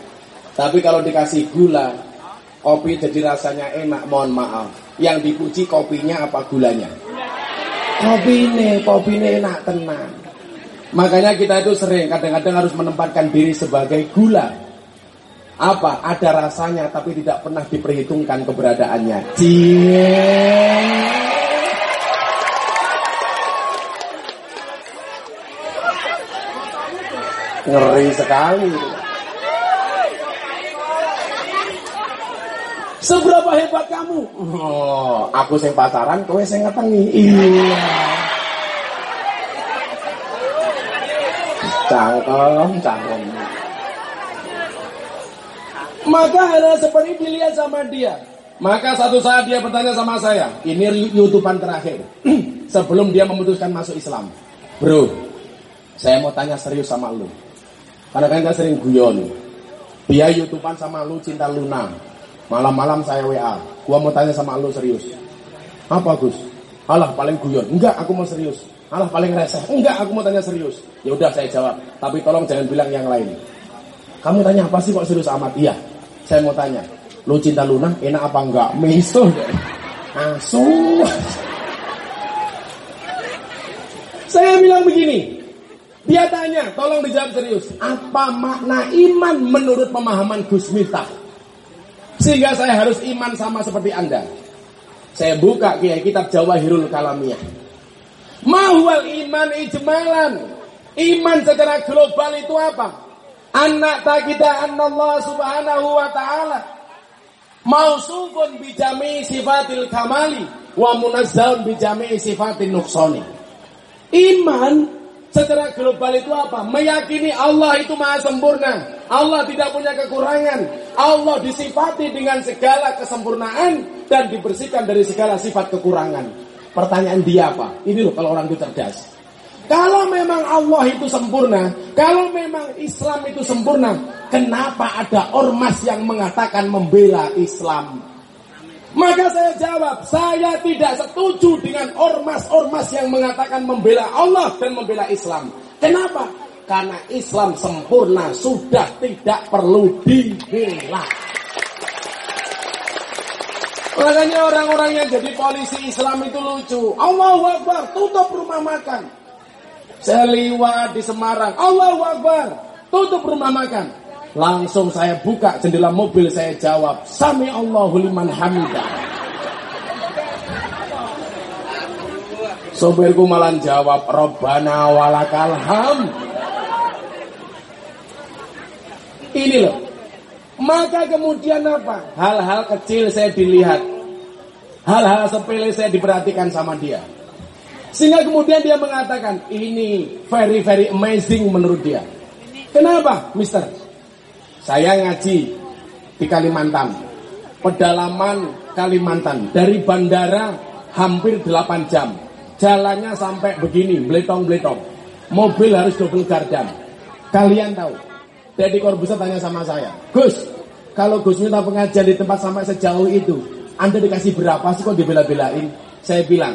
Tapi kalau dikasih gula, kopi jadi rasanya enak. Mohon maaf. Yang dipuji kopinya apa gulanya? Kopi ini, kopi ini enak tenang. Makanya kita itu sering kadang-kadang harus menempatkan diri sebagai gula. Apa? Ada rasanya tapi tidak pernah diperhitungkan keberadaannya. Cie. Ngeri sekali. Seberapa hebat kamu? Oh, aku sing pacaran, kowe sing ngetengi. Iya. Cangkem, cangkem. Maka hal seperti dilihat sama dia. Maka satu saat dia bertanya sama saya, ini youtuber terakhir. Sebelum dia memutuskan masuk Islam. Bro, saya mau tanya serius sama lu. Karena kan kita sering guyon. Dia youtuber sama lu cinta Luna. Malam-malam saya WA. Gua mau tanya sama lu serius. Apa Gus? Alah paling guyon. Enggak, aku mau serius. Alah paling reseh. Enggak, aku mau tanya serius. Ya udah saya jawab. Tapi tolong jangan bilang yang lain. Kamu tanya apa sih kok serius amat? Iya. Saya mau tanya. Lu cinta Luna enak apa enggak? Deh. Asu. Saya bilang begini. Dia tanya, tolong dijawab serius. Apa makna iman menurut pemahaman Gus Miftah? Sehingga saya harus iman sama seperti Anda. Saya buka kiai kitab Jawahirul Kalamiyah. Mahwal iman ijmalan. Iman secara global itu apa? Anak tak kita Allah subhanahu wa ta'ala. Mausufun bijami sifatil kamali. Wa munazzahun bijami sifatil nuksoni. Iman secara global itu apa? Meyakini Allah itu maha sempurna. Allah tidak punya kekurangan. Allah disifati dengan segala kesempurnaan dan dibersihkan dari segala sifat kekurangan. Pertanyaan dia apa? Ini loh kalau orang itu cerdas. Kalau memang Allah itu sempurna, kalau memang Islam itu sempurna, kenapa ada ormas yang mengatakan membela Islam? Maka saya jawab, saya tidak setuju dengan ormas-ormas yang mengatakan membela Allah dan membela Islam. Kenapa? Karena Islam sempurna sudah tidak perlu dibela. Makanya orang-orang yang jadi polisi Islam itu lucu. Allahu Akbar, tutup rumah makan. Saya liwat di Semarang. Allahu Akbar, tutup rumah makan. Langsung saya buka jendela mobil, saya jawab, Sami Allahu liman hamidah. Sopirku malah jawab, Robbana walakal ham. Ini loh, maka kemudian apa? Hal-hal kecil saya dilihat. Hal-hal sepele saya diperhatikan sama dia. Sehingga kemudian dia mengatakan, ini very very amazing menurut dia. Kenapa, mister? Saya ngaji di Kalimantan. Pedalaman Kalimantan. Dari bandara hampir 8 jam. Jalannya sampai begini, beletong-beletong. Mobil harus double gardam. Kalian tahu, Deddy Corbuzier tanya sama saya, Gus, kalau Gus minta pengajian di tempat sampai sejauh itu, Anda dikasih berapa sih kok dibela-belain? Saya bilang,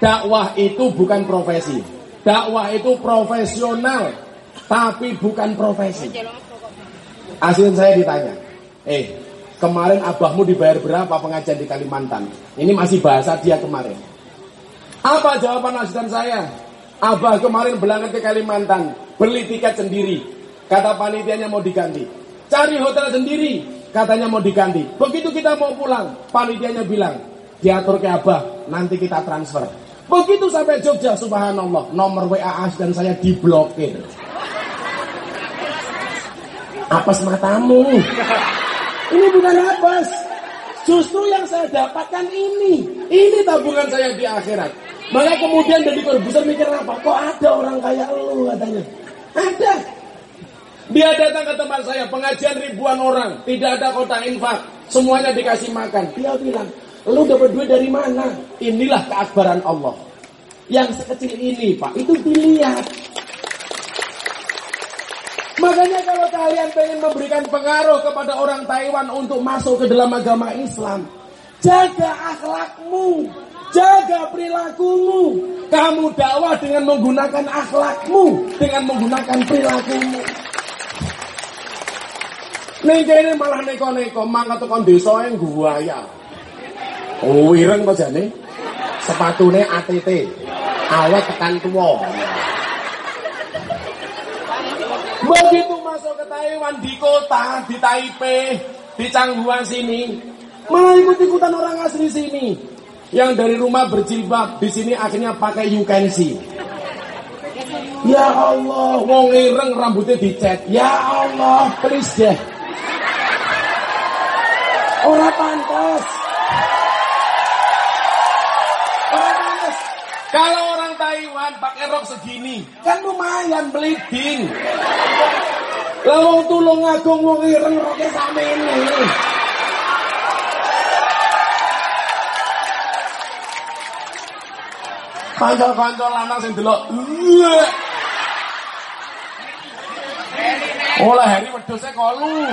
dakwah itu bukan profesi. Dakwah itu profesional, tapi bukan profesi. Asin saya ditanya, eh, kemarin abahmu dibayar berapa pengajian di Kalimantan? Ini masih bahasa dia kemarin. Apa jawaban asisten saya? Abah kemarin berangkat ke Kalimantan, beli tiket sendiri, Kata panitianya mau diganti. Cari hotel sendiri, katanya mau diganti. Begitu kita mau pulang, panitianya bilang, diatur ke Abah, nanti kita transfer. Begitu sampai Jogja, subhanallah, nomor WA dan saya diblokir. Apes matamu. Ini bukan apes. Justru yang saya dapatkan ini. Ini tabungan saya di akhirat. Maka kemudian dari Corbuzier mikir apa? Kok ada orang kayak lu katanya. Ada. Dia datang ke tempat saya, pengajian ribuan orang, tidak ada kota infak, semuanya dikasih makan. Dia bilang, lu dapat duit dari mana? Inilah keakbaran Allah. Yang sekecil ini, Pak, itu dilihat. Makanya kalau kalian pengen memberikan pengaruh kepada orang Taiwan untuk masuk ke dalam agama Islam, jaga akhlakmu, jaga perilakumu. Kamu dakwah dengan menggunakan akhlakmu, dengan menggunakan perilakumu. Ning kene malah neko-neko mangkat tekan desa yang ya. Oh, ireng kok jane. Sepatune ATT. Awet tekan tuwa. Begitu masuk ke Taiwan di kota, di Taipei, di Cangguan sini, malah ikut-ikutan orang asli sini. Yang dari rumah berjilbab, di sini akhirnya pakai you can see. Ya Allah, wong ireng rambutnya dicat. Ya Allah, please deh. Orang pantas. Kalau orang Taiwan pakai rok segini, kan lumayan bleeding. Lah wong tulung agung wong ireng roknya sama ini. Kanca-kanca lanang sing delok. Olah hari wedhuse kolu.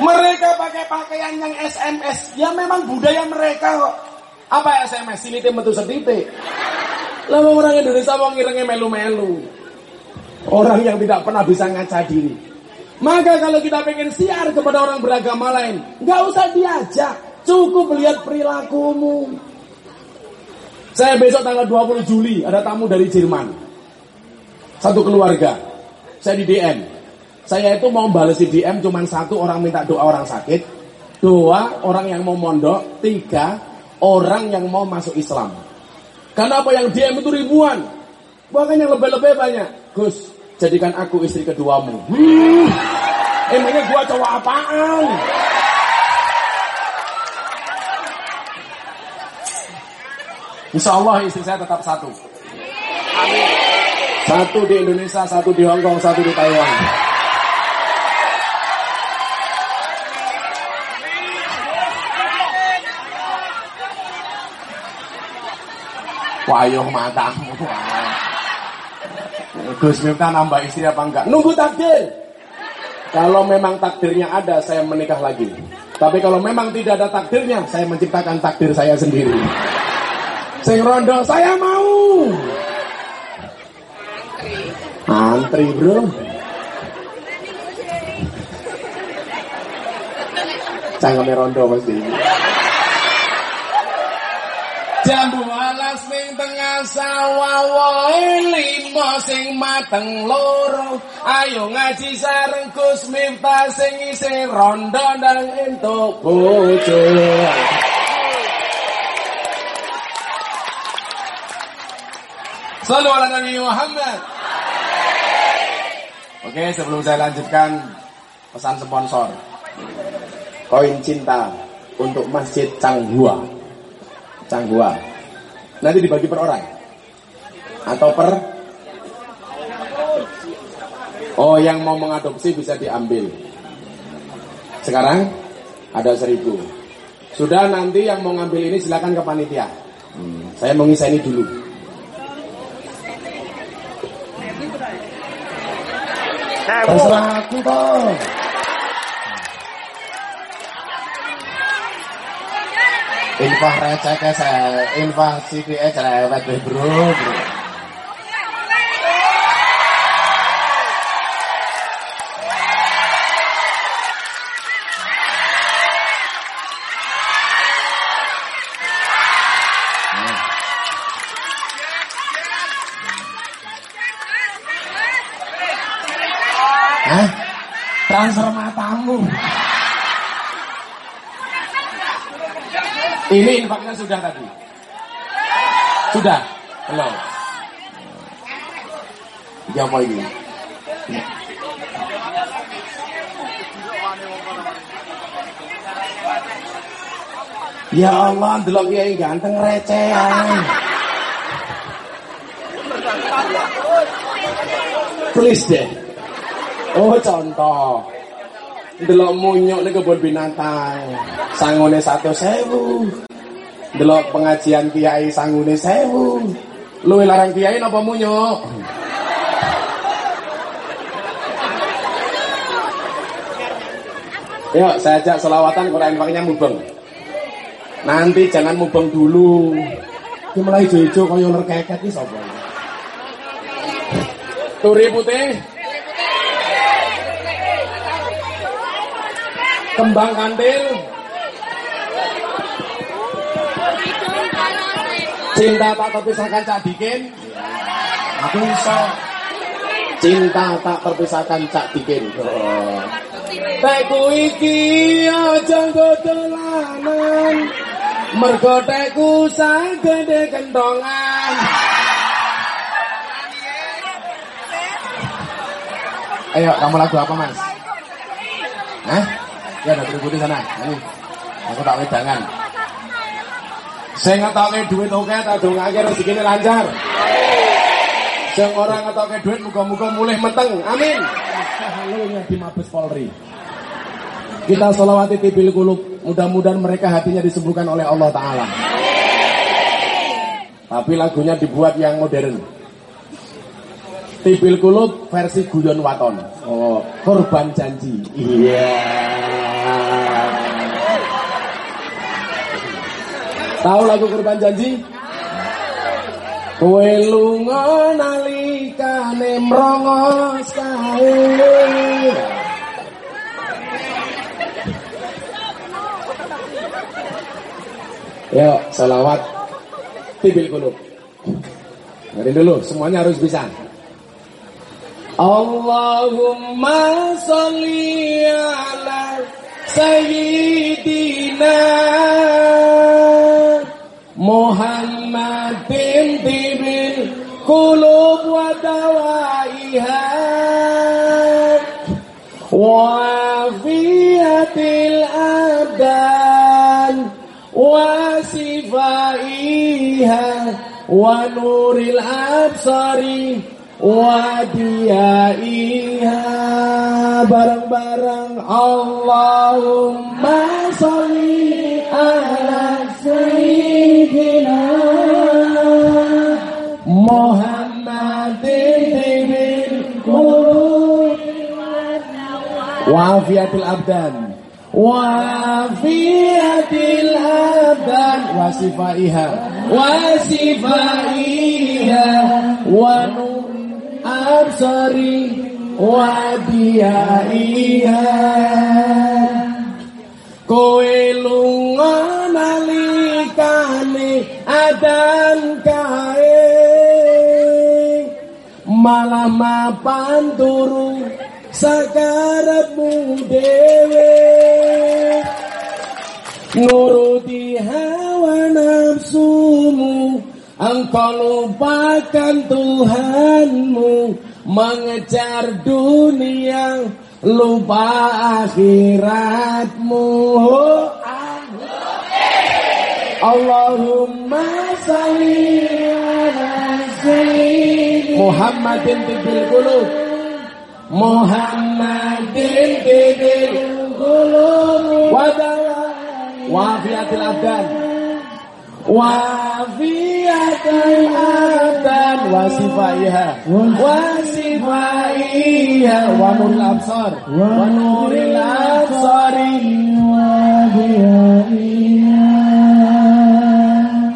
Mereka pakai pakaian yang SMS. Ya memang budaya mereka kok. Apa SMS? Sini tim metu sedite. Lah orang Indonesia mau ngirenge melu-melu. Orang yang tidak pernah bisa ngaca diri. Maka kalau kita pengen siar kepada orang beragama lain, nggak usah diajak, cukup lihat perilakumu. Saya besok tanggal 20 Juli ada tamu dari Jerman. Satu keluarga. Saya di DM. Saya itu mau balas DM cuma satu orang minta doa orang sakit, dua orang yang mau mondok, tiga orang yang mau masuk Islam. Karena apa yang DM itu ribuan, bahkan yang lebih-lebih banyak. Gus, jadikan aku istri keduamu. Hmm, emangnya gua cowok apaan? Insya Allah istri saya tetap satu. Satu di Indonesia, satu di Hongkong, satu di Taiwan. Wayuh matamu. Gus Miftah nambah istri apa enggak? Nunggu takdir. Kalau memang takdirnya ada, saya menikah lagi. Tapi kalau memang tidak ada takdirnya, saya menciptakan takdir saya sendiri. Sing rondo, saya mau. Antri bro. Cangkeme rondo pasti. Jambu alas ning tengah sawah wae limo sing mateng loro. Ayo ngaji sareng Gus Miftah sing isih rondo nang entuk bojo. Salam ala Nabi Muhammad. Oke, sebelum saya lanjutkan pesan sponsor. Koin cinta untuk Masjid Canghua. Canggua. Nanti dibagi per orang. Atau per Oh yang mau mengadopsi bisa diambil. Sekarang ada seribu. Sudah nanti yang mau ngambil ini silakan ke panitia. Hmm, saya mau ngisa ini dulu. Terserah aku toh. Infah receh ke saya, infah CPE cerewet bro, bro. Ini infaknya sudah tadi. Sudah? Belum. Ya apa ini? Ya Allah, delok kiai ganteng recehan. Please deh. Oh contoh. Delok munyuk nih kebun binatang. Satu sewu. Delok pengajian kiai sangune sewu. Lu larang kiai napa munyuk? Yuk, saya ajak selawatan Quran paknya mubeng. Nanti jangan mubeng dulu. Ki mulai hijau-hijau kaya nerkeket iki sapa? Turi putih. Kembang kantil. Cinta tak terpisahkan Cak Dikin. Aku iso. Cinta tak terpisahkan Cak Dikin. Oh. Teku iki aja godolanan. Mergo teku sagede kentongan. Ayo, kamu lagu apa, Mas? Hah? Ya, ada putih sana. Ini. Aku tak wedangan. Sing ngetoke duit oke tak dongake rezekine lancar. Sing ora ngetoke duit muga-muga mulih meteng. Amin. Haleluya di Mabes Polri. Kita solawati tibil kulub. Mudah-mudahan mereka hatinya disembuhkan oleh Allah Ta'ala. Tapi lagunya dibuat yang modern. Tibil kulub versi guyon waton. Oh, korban janji. Iya. Tahu lagu korban janji? Kowe lunga nalikane mrongos kae. Yuk, salawat tibil kulub. Mari dulu, semuanya harus bisa. Allahumma sholli ala sayyidina Muhammadin tibil kulub wa dawaiha wa fiyatil adan wa sifaiha wa nuril absari wa diyaiha bareng-bareng Allahumma sholli ala sayyidina Muhammadin bil wa afiyatil abdan. Wa afiyatil abdan. Wa sifaiha wa wa diyaiha kowe lunga nalikane adan kae. Malah mapan turu sakarepmu dhewe. Nuruti hawa nafsumu engkau lupakan Tuhanmu mengejar dunia lupa akhiratmu. Allahumma salli ala sayyidina Muhammadin tibil qulub. Muhammadin tibil qulub. Wa wafiatil abdan wafiatil abdan wasifaiha. Wasifaiha wa nuril absar. Wa nuril absari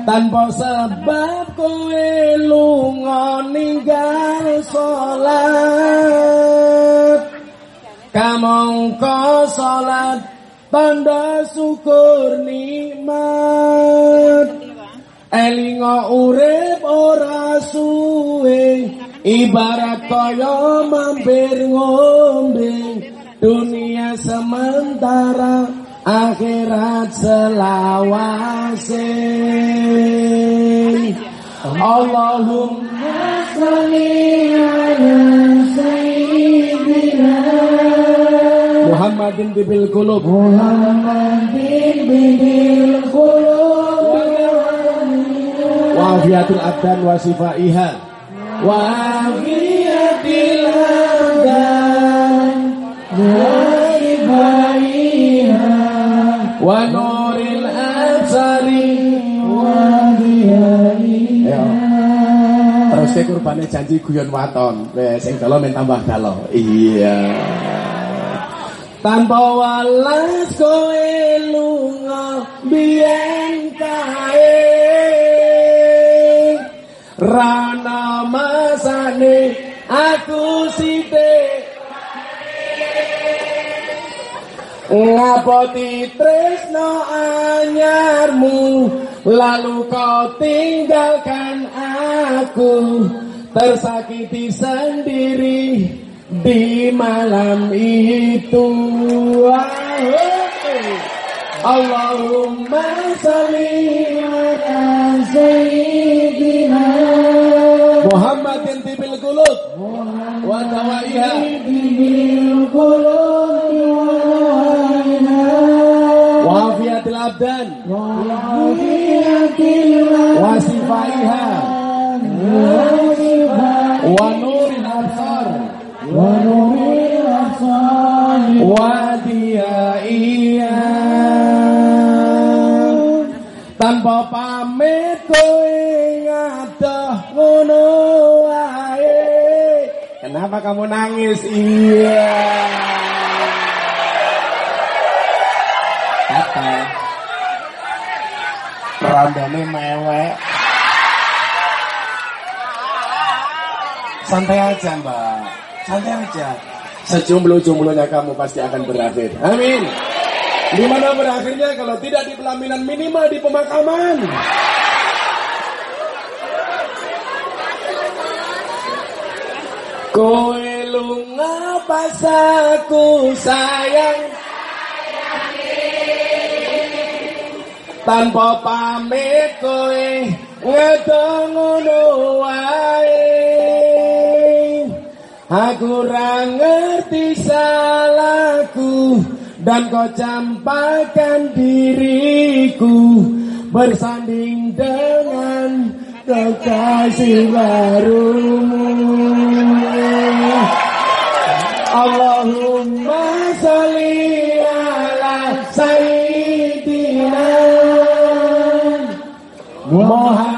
tanpa sebab kowe lunga ninggal salat kamangka salat tanda syukur nikmat. Elinga urip ora suwe. Ibarat kaya mampir ngombe. Dunia sementara akhirat selawase. Allahumma sholli ala sayyidina Muhammadin bibil qulub. Muhammadin bibil qulub. Wa afiyatul abdan wa sifaiha. Wafiyatil abdan Waibaiha Wa nuril absari. Wadiyaiha Terus ke kurbane janji guyon waton. Wes sing dalo men tambah dalo Iya tanpa walas kowe lunga biyen kae. Rana masane aku sithik. Ngapoti tresno anyarmu Lalu kau tinggalkan aku? Tersakiti sendiri di malam itu Allahumma salli ala sayyidina Muhammadin tibil qulub. Wa dawaiha tibil qulub wa afiyatil abdan. Wa afiyatil wa sifaiha. Wa nuril absar absar wa iya. Tanpa pamit kowe ngadah ngono wae. Kenapa kamu nangis? Iya. Apa? Rondone mewek. Santai aja mbak santai aja sejomblo-jomblonya kamu pasti akan berakhir. Amin. Di mana berakhirnya kalau tidak di pelaminan minimal di pemakaman? Kowe lunga pas aku sayang. Tanpa pamit kowe ngedong ngono wae Aku ra ngerti salahku dan kau campakkan diriku bersanding dengan kekasih barumu. Allahumma salli ala sayyidina Muhammadin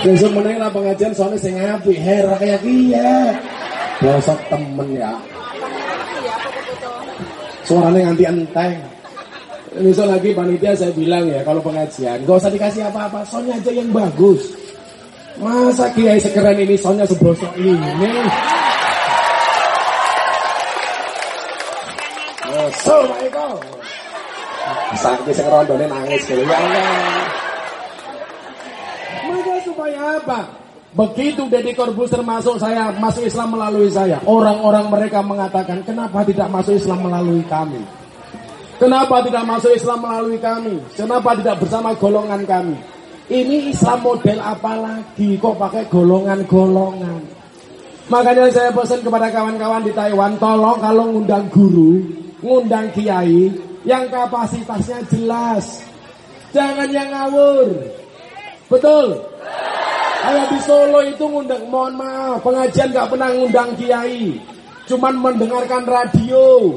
Besok meneng lah pengajian soalnya sing apik, hera kayak iya. Bosok temen ya. Suaranya nganti enteng. Besok lagi panitia saya bilang ya kalau pengajian gak usah dikasih apa-apa, soalnya aja yang bagus. Masa kiai sekeren ini soalnya sebosok ini. So, Pak Eko. Sakit sekerondone nangis gitu ya Allah. Supaya apa? Begitu Deddy Corbuzier masuk saya, masuk Islam melalui saya. Orang-orang mereka mengatakan, kenapa tidak masuk Islam melalui kami? Kenapa tidak masuk Islam melalui kami? Kenapa tidak bersama golongan kami? Ini Islam model apa lagi? Kok pakai golongan-golongan? Makanya saya pesan kepada kawan-kawan di Taiwan, tolong kalau ngundang guru, ngundang kiai, yang kapasitasnya jelas. Jangan yang ngawur. Betul? Kayak di Solo itu ngundang, mohon maaf, pengajian gak pernah ngundang kiai. Cuman mendengarkan radio.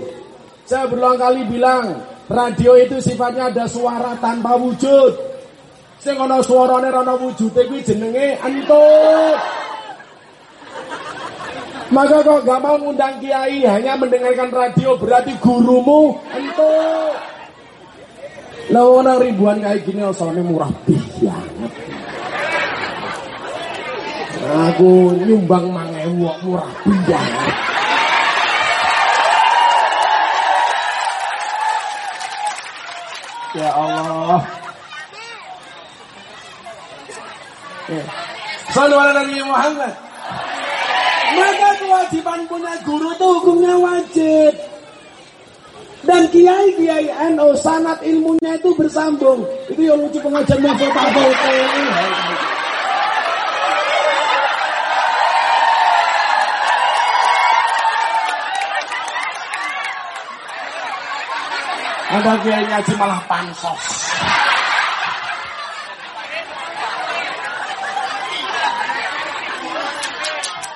Saya berulang kali bilang, radio itu sifatnya ada suara tanpa wujud. Sing ana suarane ora ana wujude kuwi jenenge entut. Maka kok gak mau ngundang kiai hanya mendengarkan radio berarti gurumu entut. Lah ribuan kayak gini soalnya murah banget. Aku nyumbang mangewu murah banget. Ya Allah. Sallu ala Nabi Muhammad. Maka kewajiban punya guru itu hukumnya wajib. Dan kiai-kiai NU sanat ilmunya itu bersambung. Itu yang lucu pengajar foto-foto. Ada kiai ngaji malah pansos.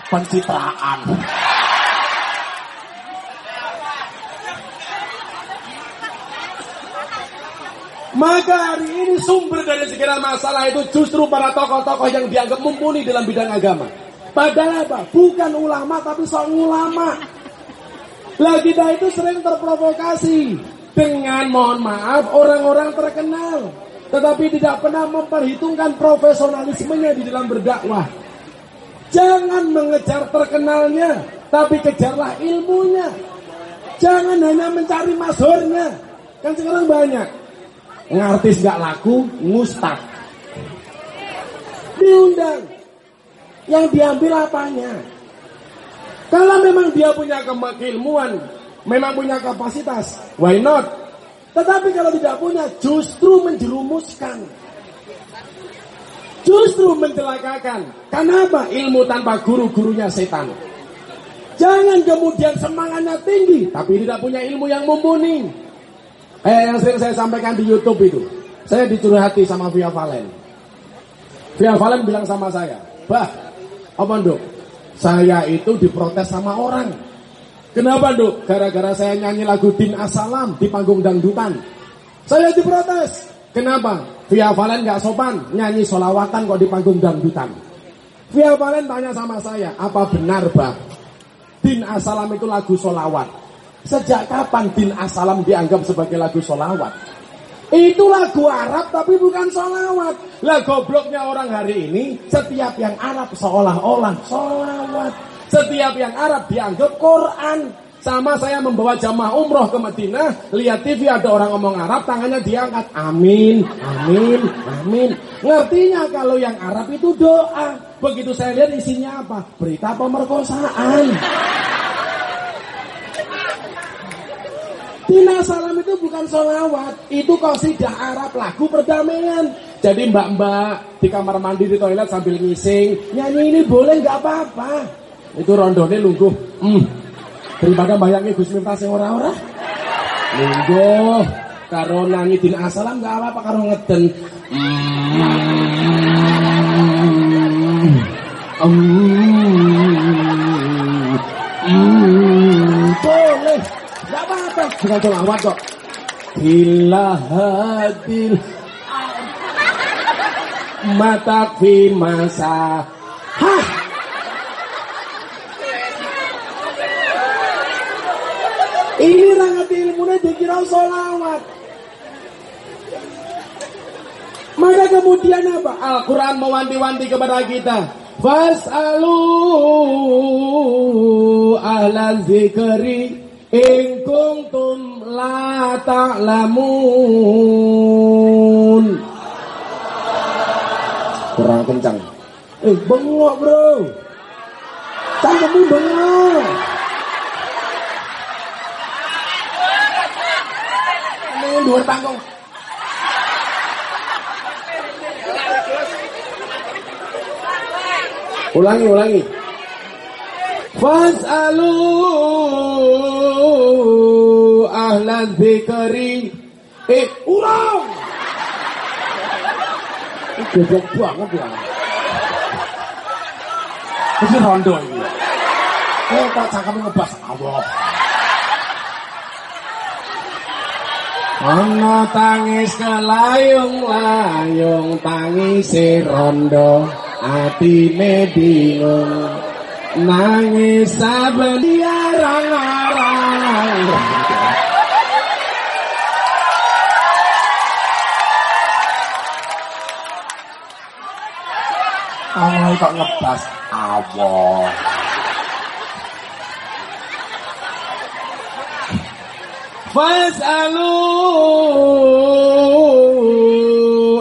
Pencitraan. Maka hari ini sumber dari segala masalah itu justru para tokoh-tokoh yang dianggap mumpuni dalam bidang agama. Padahal apa? Bukan ulama tapi soal ulama. Lah kita itu sering terprovokasi dengan mohon maaf orang-orang terkenal. Tetapi tidak pernah memperhitungkan profesionalismenya di dalam berdakwah. Jangan mengejar terkenalnya, tapi kejarlah ilmunya. Jangan hanya mencari masornya. Kan sekarang banyak ngartis gak laku ngustad diundang yang diambil apanya kalau memang dia punya keilmuan memang punya kapasitas why not tetapi kalau tidak punya justru menjerumuskan justru mencelakakan kenapa ilmu tanpa guru-gurunya setan jangan kemudian semangatnya tinggi tapi tidak punya ilmu yang mumpuni Eh yang sering saya sampaikan di YouTube itu. Saya dicurhati sama Via Valen. Via Valen bilang sama saya, Bah, apa dok? Saya itu diprotes sama orang. Kenapa dok? Gara-gara saya nyanyi lagu Din Asalam di panggung dangdutan. Saya diprotes. Kenapa? Via Valen gak sopan nyanyi solawatan kok di panggung dangdutan. Via Valen tanya sama saya, apa benar bah? Din Asalam itu lagu solawat. Sejak kapan din asalam dianggap sebagai lagu solawat? Itu lagu Arab tapi bukan solawat. Lah gobloknya orang hari ini setiap yang Arab seolah-olah solawat. Setiap yang Arab dianggap Quran. Sama saya membawa jamaah umroh ke Madinah, lihat TV ada orang ngomong Arab, tangannya diangkat. Amin, amin, amin. Ngertinya kalau yang Arab itu doa. Begitu saya lihat isinya apa? Berita pemerkosaan. Tina salam itu bukan solawat, itu kosidah Arab lagu perdamaian. Jadi mbak-mbak di kamar mandi di toilet sambil ngising, nyanyi ini boleh nggak apa-apa. Itu rondone lungguh. Hmm. Daripada bayangin Gus Miftah sing ora-ora. Lungguh. Karo nyanyi din asalam nggak apa-apa karo ngeden. Hmm. Hmm. Hmm. Boleh. Gak apa-apa, bukan kok. Bila hadir mata fi masa. Hah? Ini rangat ilmunya dikira solawat. Maka kemudian apa? Al-Quran mewanti-wanti kepada kita. Fas'alu ahla zikri In kuntum la ta'lamun. Kurang kencang. Eh, bengok bro. Cangkemmu bengok. Ini luar tanggung. Ulangi, ulangi. Fas'alu ahlan zikri. Eh, ulang! Goblok banget ya. Ini rondo ini. Eh, tak cangkem ngebas Allah. Ana tangis kelayung-layung tangis rondo atine bingung. Nangis saben diarang-arang. Allah kok ngebas Allah Fas'alu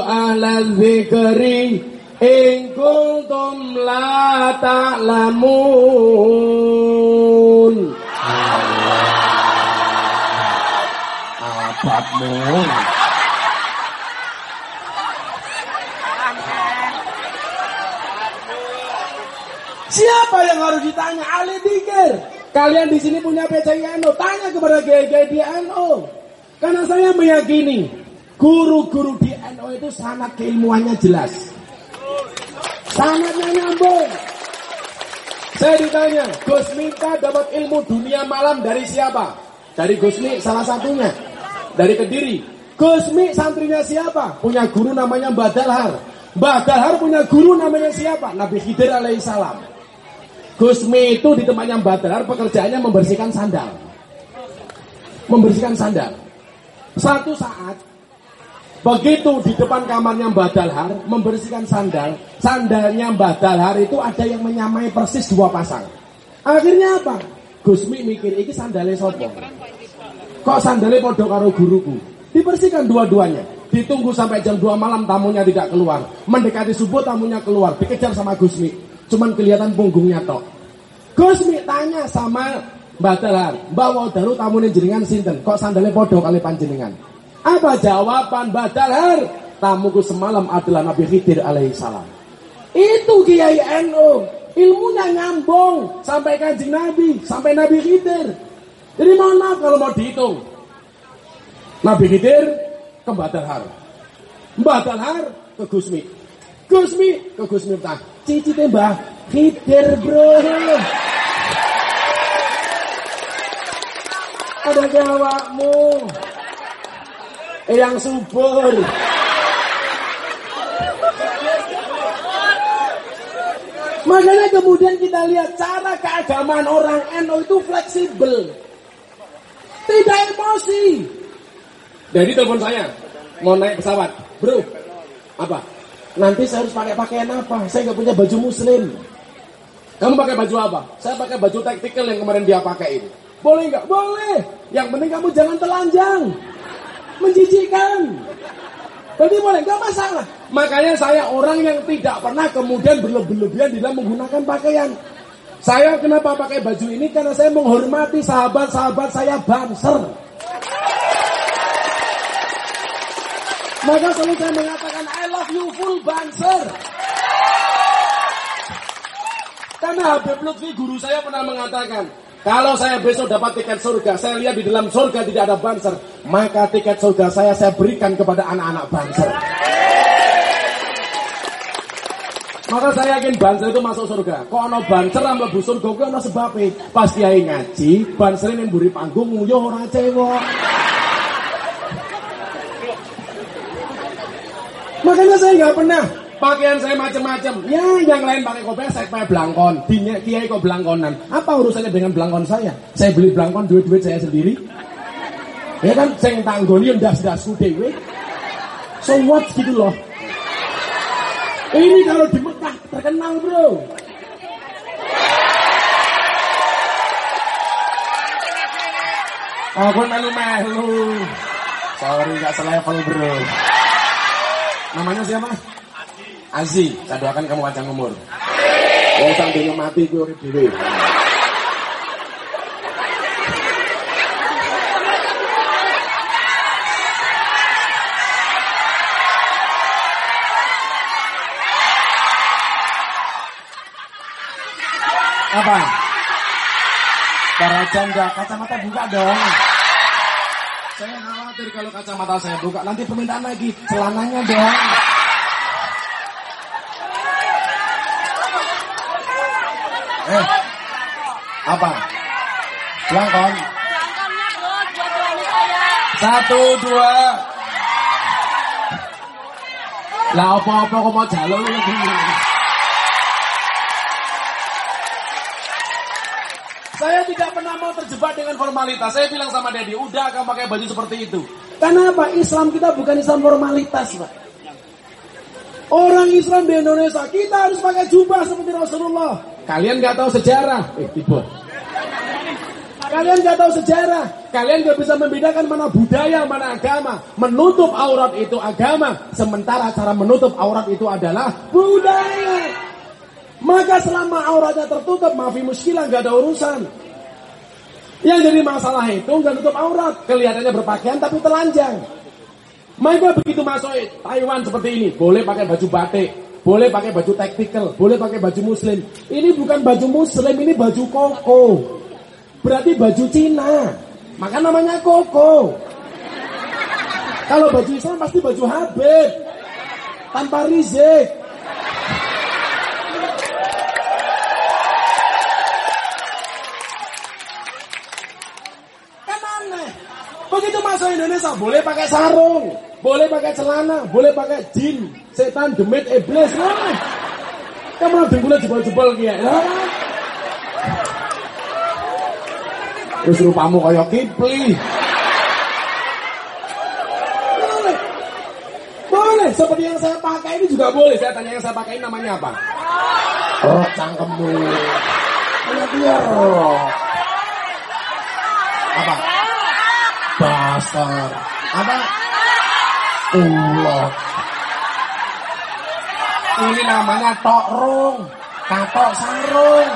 ahla dzikri in ta'lamun. Abadmu. Siapa yang harus ditanya? Ali Dikir. Kalian di sini punya PCINO, tanya kepada GG di NO. Karena saya meyakini guru-guru di NO itu sangat keilmuannya jelas. Sangatnya nyambung. Saya ditanya, Gus Minta dapat ilmu dunia malam dari siapa? Dari Gus Mi salah satunya. Dari Kediri. Gus Mi santrinya siapa? Punya guru namanya Mbah Dalhar. Mbah Dalhar punya guru namanya siapa? Nabi Khidir alaihissalam. Gusmi itu di tempatnya Mbah Dalhar pekerjaannya membersihkan sandal. Membersihkan sandal. Satu saat begitu di depan kamarnya Mbah Dalhar membersihkan sandal, sandalnya Mbah Dalhar itu ada yang menyamai persis dua pasang. Akhirnya apa? Gusmi mikir ini sandalnya sopo. Kok sandalnya podo karo guruku? Dibersihkan dua-duanya. Ditunggu sampai jam 2 malam tamunya tidak keluar. Mendekati subuh tamunya keluar. Dikejar sama Gusmi. Cuman kelihatan punggungnya tok. Gusmi tanya sama Mbak Telar, Mbak Wadaru tamunya jenengan sinten? Kok sandalnya podo kali panjenengan? Apa jawaban Mbak? Tamuku semalam adalah Nabi Khidir alaihissalam. Itu Kiai NU. Ilmunya nyambung sampai kanjeng Nabi, sampai Nabi Khidir. Jadi mohon maaf kalau mau dihitung. Nabi Khidir ke Mbak Dalhar. Mbak ke Gusmi. Gusmi ke Gusmi Miftah. Cici Mbah Khidir bro. Ada jawabmu. Yang subur. Makanya kemudian kita lihat cara keagamaan orang NU itu fleksibel. Tidak emosi. Jadi telepon saya, mau naik pesawat. Bro, apa? Nanti saya harus pakai pakaian apa? Saya nggak punya baju muslim. Kamu pakai baju apa? Saya pakai baju tactical yang kemarin dia pakai itu. Boleh nggak? Boleh. Yang penting kamu jangan telanjang. Menjijikan. Berarti boleh, nggak masalah. Makanya saya orang yang tidak pernah kemudian berlebihan di dalam menggunakan pakaian. Saya kenapa pakai baju ini? Karena saya menghormati sahabat-sahabat saya banser. Maka selalu saya mengatakan I love you full banser. Karena Habib Lutfi guru saya pernah mengatakan, kalau saya besok dapat tiket surga, saya lihat di dalam surga tidak ada banser, maka tiket surga saya saya berikan kepada anak-anak banser. Maka saya yakin banser itu masuk surga. Kok ono banser sama mlebu surga kuwi ono sebabe. Pas kiai ngaji, banser ini mburi panggung nguyuh ora cewek. Makanya saya nggak pernah pakaian saya macam-macam. Ya, yang lain pakai kopiah, saya pakai belangkon. Dinya kiai kok belangkonan. Apa urusannya dengan belangkon saya? Saya beli belangkon duit-duit saya sendiri. Ya kan, saya tanggoni yang das-dasku dewe. So what gitu loh. Ini kalau di Mekah terkenal bro. Aku melu-melu. Sorry gak selevel bro. Namanya siapa? Azi. Saya doakan kamu panjang umur. Wong sang mati gue urip dhewe. Apa? Para janda kacamata buka dong. Saya khawatir kalau kacamata saya buka nanti permintaan lagi celananya dong. Eh, apa? Saya. Satu, dua. Lah apa-apa kok mau jalur lagi. Saya tidak pernah mau terjebak dengan formalitas. Saya bilang sama Dedi, udah kamu pakai baju seperti itu. Karena apa? Islam kita bukan Islam formalitas, Pak. Orang Islam di Indonesia, kita harus pakai jubah seperti Rasulullah. Kalian nggak tahu sejarah. Eh, tiba. Kalian nggak tahu sejarah. Kalian nggak bisa membedakan mana budaya, mana agama. Menutup aurat itu agama. Sementara cara menutup aurat itu adalah budaya. Maka selama auratnya tertutup, maafi muskilah, nggak ada urusan. Yang jadi masalah itu nggak tutup aurat, kelihatannya berpakaian tapi telanjang. Maka begitu masuk Taiwan seperti ini, boleh pakai baju batik, boleh pakai baju tactical, boleh pakai baju muslim. Ini bukan baju muslim, ini baju koko. Berarti baju Cina. Maka namanya koko. Kalau baju Islam pasti baju Habib. Tanpa rizik. Kan aneh. Begitu masuk Indonesia boleh pakai sarung, boleh pakai celana, boleh pakai jin, setan, demit, iblis. Nah. Kamu dengkulnya jebol-jebol kayak. Nah. Terus rupamu kayak kipli. Boleh. Boleh, seperti yang saya pakai ini juga boleh. Saya tanya yang saya pakai ini namanya apa? Oh, cangkemmu. Ini dia. Apa? Dasar. Apa? Ulok. Ini namanya tokrung. Katok sarung.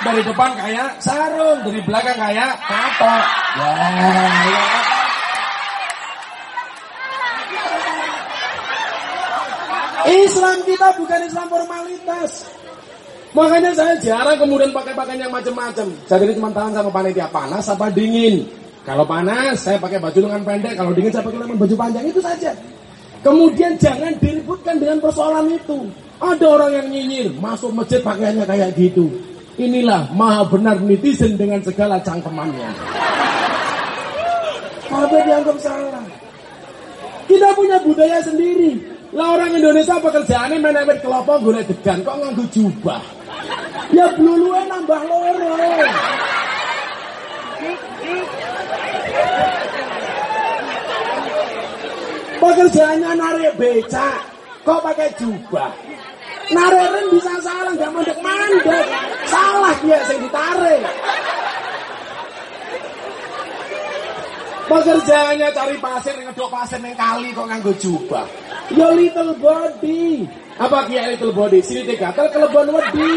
Dari depan kayak sarung, dari belakang kayak katok. Ya, ya. Islam kita bukan Islam formalitas. Makanya saya jarang kemudian pakai pakaian yang macam-macam. Saya jadi cuma tahan sama panitia panas apa dingin. Kalau panas saya pakai baju lengan pendek, kalau dingin saya pakai lengan baju panjang itu saja. Kemudian jangan diributkan dengan persoalan itu. Ada orang yang nyinyir, masuk masjid pakaiannya kayak gitu. Inilah maha benar netizen dengan segala cangkemannya. Sampai dianggap salah. Kita punya budaya sendiri. Lah orang Indonesia pekerjaannya main main kelopok golek degan kok nganggu jubah. Ya bluluwe nambah loro. Pekerjaannya narik becak, kok pakai jubah. Narik rem bisa salah, nggak mandek-mandek. Salah dia yang ditarik. Pekerjaannya cari pasir, ngedok pasir neng kali kok nganggo jubah. Ya little body. Apa kia little body? Sini tiga gatel kelebon wedi.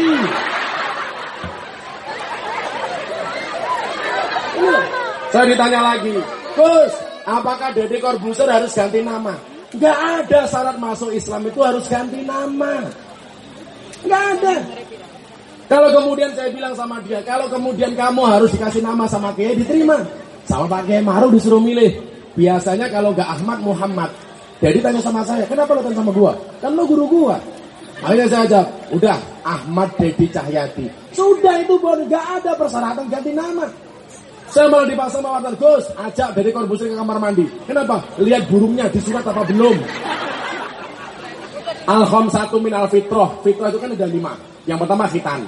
Saya ditanya lagi, Gus, apakah Deddy Corbuzier harus ganti nama? Gak ada syarat masuk Islam itu harus ganti nama. Gak ada. Kalau kemudian saya bilang sama dia, kalau kemudian kamu harus dikasih nama sama Kiai, diterima. Sama Pak Kiai Maruf disuruh milih. Biasanya kalau gak Ahmad, Muhammad. Jadi tanya sama saya, kenapa lo tanya sama gua? Kan lo guru gua. Akhirnya saya jawab, udah Ahmad Dedi Cahyati. Sudah itu bon, gak ada persyaratan ganti nama. Saya malah dipaksa wartawan, Gus, ajak Deddy Corbuzier ke kamar mandi. Kenapa? Lihat burungnya disurat apa belum? Alham satu min al fitroh. Itu kan ada lima. Yang pertama khitan.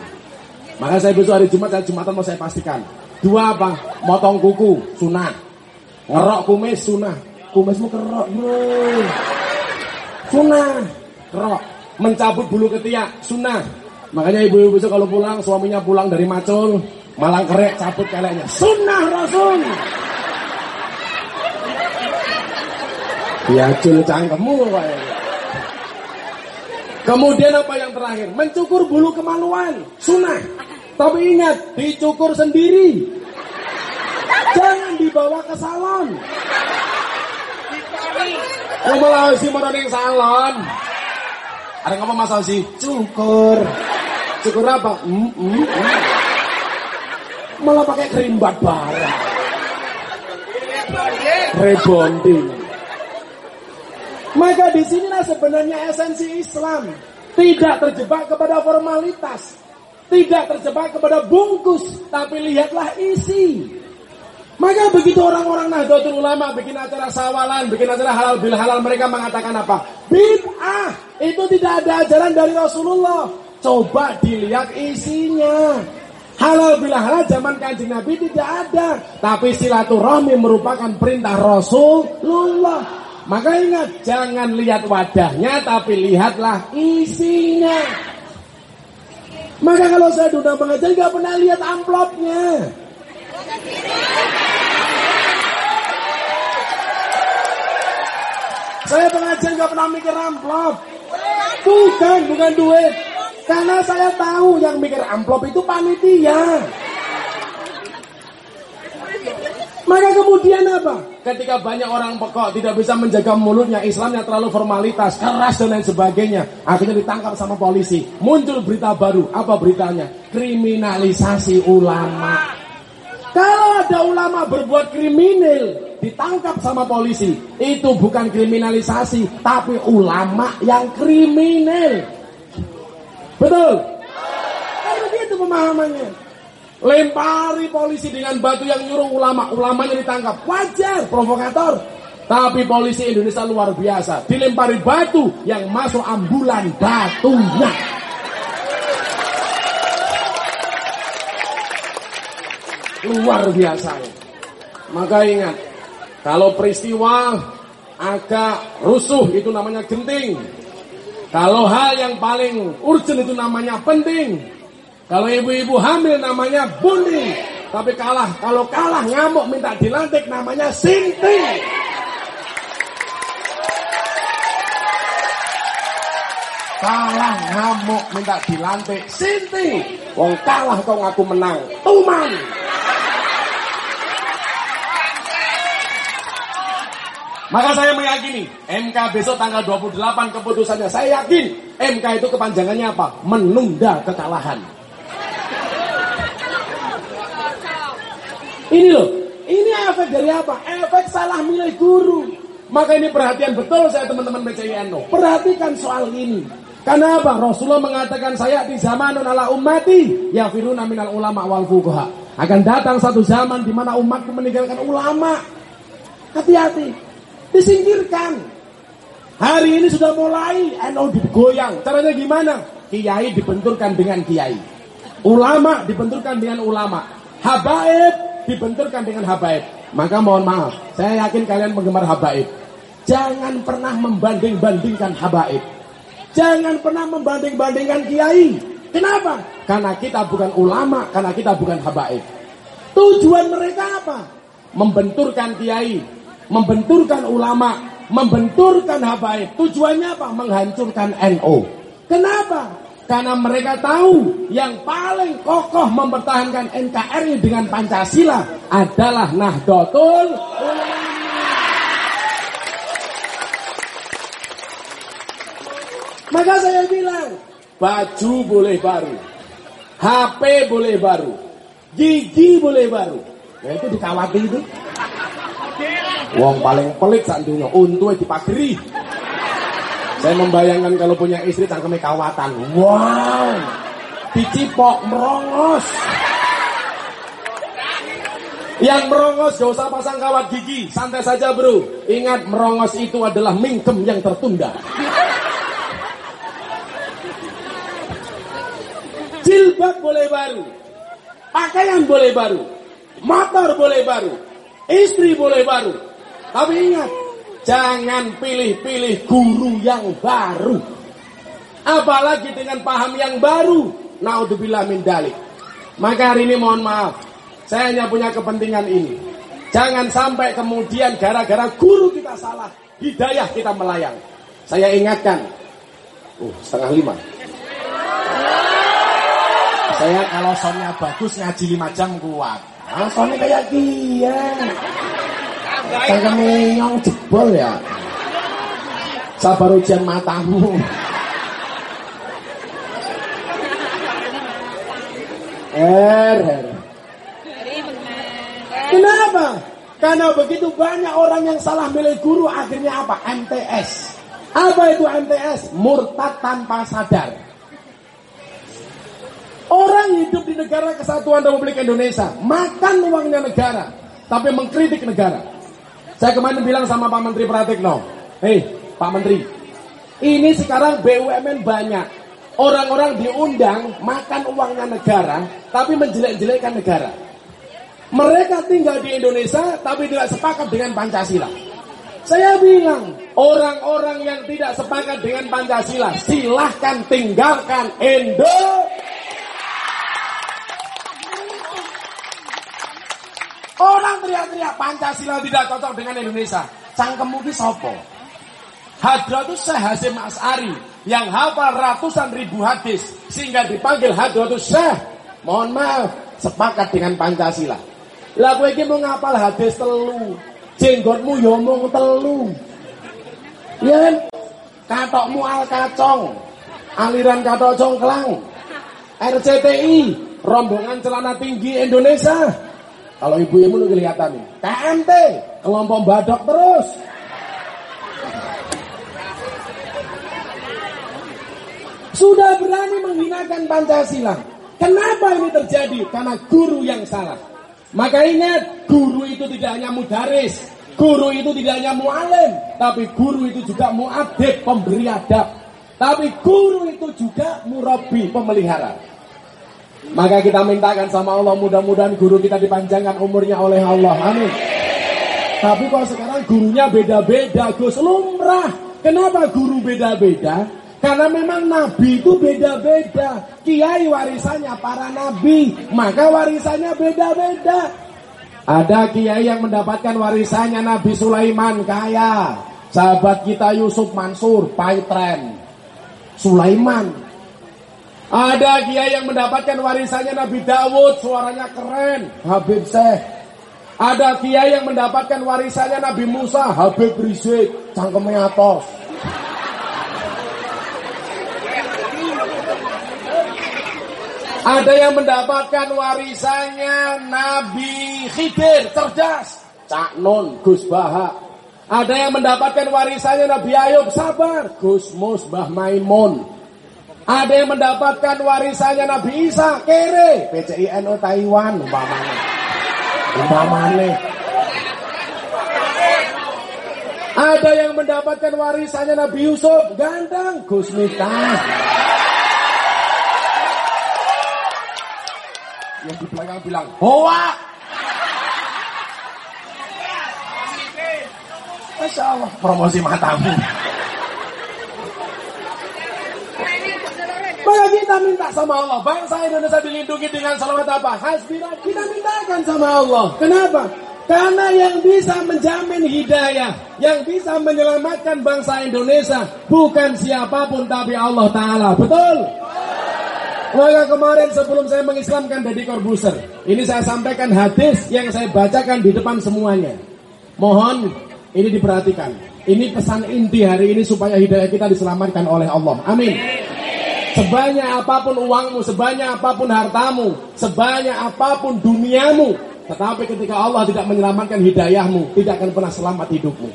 Maka saya besok hari Jumat, saya Jumatan mau saya pastikan. Dua apa? Motong kuku, sunah. Ngerok kumis, sunah. Kumismu kerok, bro. Sunah. Kerok. Mencabut bulu ketiak, sunah. Makanya ibu-ibu besok kalau pulang, suaminya pulang dari macul, malang kerek, cabut keleknya. Sunnah Rasul. Ya cangkemmu kayak. Kemudian apa yang terakhir? Mencukur bulu kemaluan. Sunnah. Tapi ingat, dicukur sendiri. Jangan dibawa ke salon. Yang malah si meroning salon. Ada ngomong Mas Ausi? Cukur. Cukur apa? Hmm, hmm, hmm. Malah pakai kerimbat barang. Rebonding. Maka di sinilah sebenarnya esensi Islam. Tidak terjebak kepada formalitas. Tidak terjebak kepada bungkus. Tapi lihatlah isi. Maka begitu orang-orang Nahdlatul Ulama bikin acara sawalan, bikin acara halal bil halal, mereka mengatakan apa? Bid'ah. Itu tidak ada ajaran dari Rasulullah. Coba dilihat isinya. Halal bila halal zaman kanjeng Nabi tidak ada. Tapi silaturahmi merupakan perintah Rasulullah. Maka ingat, jangan lihat wadahnya, tapi lihatlah isinya. Maka kalau saya sudah mengajar, nggak pernah lihat amplopnya. Saya pengajian nggak pernah mikir amplop. Bukan, bukan duit. Karena saya tahu yang mikir amplop itu panitia. Maka kemudian apa? Ketika banyak orang pekok tidak bisa menjaga mulutnya, Islamnya terlalu formalitas, keras dan lain sebagainya. Akhirnya ditangkap sama polisi. Muncul berita baru. Apa beritanya? Kriminalisasi ulama. Kalau ada ulama berbuat kriminal, ditangkap sama polisi. Itu bukan kriminalisasi, tapi ulama yang kriminal. Betul? Kan begitu pemahamannya. Lempari polisi dengan batu yang nyuruh ulama. Ulamanya ditangkap. Wajar, provokator. Tapi polisi Indonesia luar biasa. Dilempari batu yang masuk ambulan batunya. Luar biasa. Maka ingat, kalau peristiwa agak rusuh itu namanya genting. Kalau hal yang paling urgent itu namanya penting. Kalau ibu-ibu hamil namanya bundi. Tapi kalah, kalau kalah ngamuk minta dilantik namanya sinting. Kalah ngamuk minta dilantik sinting. Wong kalah kau ngaku menang. Tuman. Maka saya meyakini MK besok tanggal 28 keputusannya. Saya yakin MK itu kepanjangannya apa? Menunda kekalahan. Ini loh, ini efek dari apa? Efek salah milih guru. Maka ini perhatian betul saya teman-teman PCINO. Perhatikan soal ini. Karena apa? Rasulullah mengatakan saya di zaman ala ummati ya firuna minal ulama wal fuqaha. Akan datang satu zaman di mana umatku meninggalkan ulama. Hati-hati. Disingkirkan. Hari ini sudah mulai NU digoyang. Caranya gimana? Kiai dibenturkan dengan kiai. Ulama dibenturkan dengan ulama. Habaib dibenturkan dengan habaib. Maka mohon maaf, saya yakin kalian penggemar habaib. Jangan pernah membanding-bandingkan habaib. Jangan pernah membanding-bandingkan kiai. Kenapa? Karena kita bukan ulama, karena kita bukan habaib. Tujuan mereka apa? Membenturkan kiai, membenturkan ulama, membenturkan habaib. Tujuannya apa? Menghancurkan NO. Kenapa? Karena mereka tahu yang paling kokoh mempertahankan NKRI dengan Pancasila adalah Nahdlatul Ulama. Maka saya bilang, baju boleh baru, HP boleh baru, gigi boleh baru. Ya itu dikawati itu. Wong paling pelik saat dunia, untuknya dipageri. Saya membayangkan kalau punya istri cangkeme kawatan. Wow. Dicipok merongos. Yang merongos gak usah pasang kawat gigi, santai saja bro. Ingat merongos itu adalah mingkem yang tertunda. Jilbab boleh baru, pakaian boleh baru, motor boleh baru, istri boleh baru. Tapi ingat, jangan pilih-pilih guru yang baru. Apalagi dengan paham yang baru. Naudzubillah min dalik. Maka hari ini mohon maaf, saya hanya punya kepentingan ini. Jangan sampai kemudian gara-gara guru kita salah, hidayah kita melayang. Saya ingatkan, uh, setengah lima. Saya kalau sonnya bagus ngaji lima jam kuat. Ah, sonnya kayak dia. Cangkeme nyong jebol ya. Sabar ujian matamu. Er, er. Kenapa? Karena begitu banyak orang yang salah milih guru akhirnya apa? MTS. Apa itu MTS? Murtad tanpa sadar. Orang hidup di negara kesatuan Republik Indonesia, makan uangnya negara, tapi mengkritik negara. Saya kemarin bilang sama Pak Menteri Pratikno, hei Pak Menteri, ini sekarang BUMN banyak. Orang-orang diundang makan uangnya negara, tapi menjelek-jelekkan negara. Mereka tinggal di Indonesia, tapi tidak sepakat dengan Pancasila. Saya bilang, orang-orang yang tidak sepakat dengan Pancasila, silahkan tinggalkan Indo. Orang teriak-teriak Pancasila tidak cocok dengan Indonesia. Cangkemmu ki sopo? Hadratus Syekh Hasim As'ari yang hafal ratusan ribu hadis sehingga dipanggil Hadratus Syekh. Mohon maaf, sepakat dengan Pancasila. Lah kowe iki mau ngapal hadis telu. Jenggotmu yo mung telu. Ya kan? Katokmu al kacong. Aliran katok congklang. RCTI, rombongan celana tinggi Indonesia. Kalau ibu-ibu lu kelihatan nih. KMT, kelompok badok terus. Sudah berani menghinakan Pancasila. Kenapa ini terjadi? Karena guru yang salah. Maka ingat, guru itu tidak hanya mudaris, guru itu tidak hanya mualim, tapi guru itu juga muadib, pemberi adab. Tapi guru itu juga murabi, pemelihara. Maka kita mintakan sama Allah mudah-mudahan guru kita dipanjangkan umurnya oleh Allah. Amin. Tapi kalau sekarang gurunya beda-beda, Gus lumrah. Kenapa guru beda-beda? Karena memang nabi itu beda-beda. Kiai warisannya para nabi, maka warisannya beda-beda. Ada kiai yang mendapatkan warisannya Nabi Sulaiman kaya. Sahabat kita Yusuf Mansur, Paitren. Sulaiman. Ada kiai yang mendapatkan warisannya Nabi Dawud, suaranya keren, Habib Syekh. Ada kiai yang mendapatkan warisannya Nabi Musa, Habib Rizik, cangkemnya atos. Ada yang mendapatkan warisannya Nabi Khidir, cerdas. Cak Nun, Gus Baha. Ada yang mendapatkan warisannya Nabi Ayub, sabar. Gus Mus, Mbah Maimun. Ada yang mendapatkan warisannya Nabi Isa, kere. PCINO Taiwan, umpamanya. Umpamanya. Ada yang mendapatkan warisannya Nabi Yusuf, ganteng. Gus Miftah. Yang di belakang bilang, hoa. Masya Allah, promosi matamu. Maka kita minta sama Allah, bangsa Indonesia dilindungi dengan salawat apa? Hasbirah, kita mintakan sama Allah. Kenapa? Karena yang bisa menjamin hidayah, yang bisa menyelamatkan bangsa Indonesia bukan siapa pun tapi Allah Ta'ala. Betul? Maka kemarin sebelum saya mengislamkan Deddy Corbuzier, ini saya sampaikan hadis yang saya bacakan di depan semuanya. Mohon ini diperhatikan. Ini pesan inti hari ini supaya hidayah kita diselamatkan oleh Allah. Amin. Sebanyak apa pun uangmu, sebanyak apa pun hartamu, sebanyak apa pun duniamu, tetapi ketika Allah tidak menyelamatkan hidayahmu, tidak akan pernah selamat hidupmu.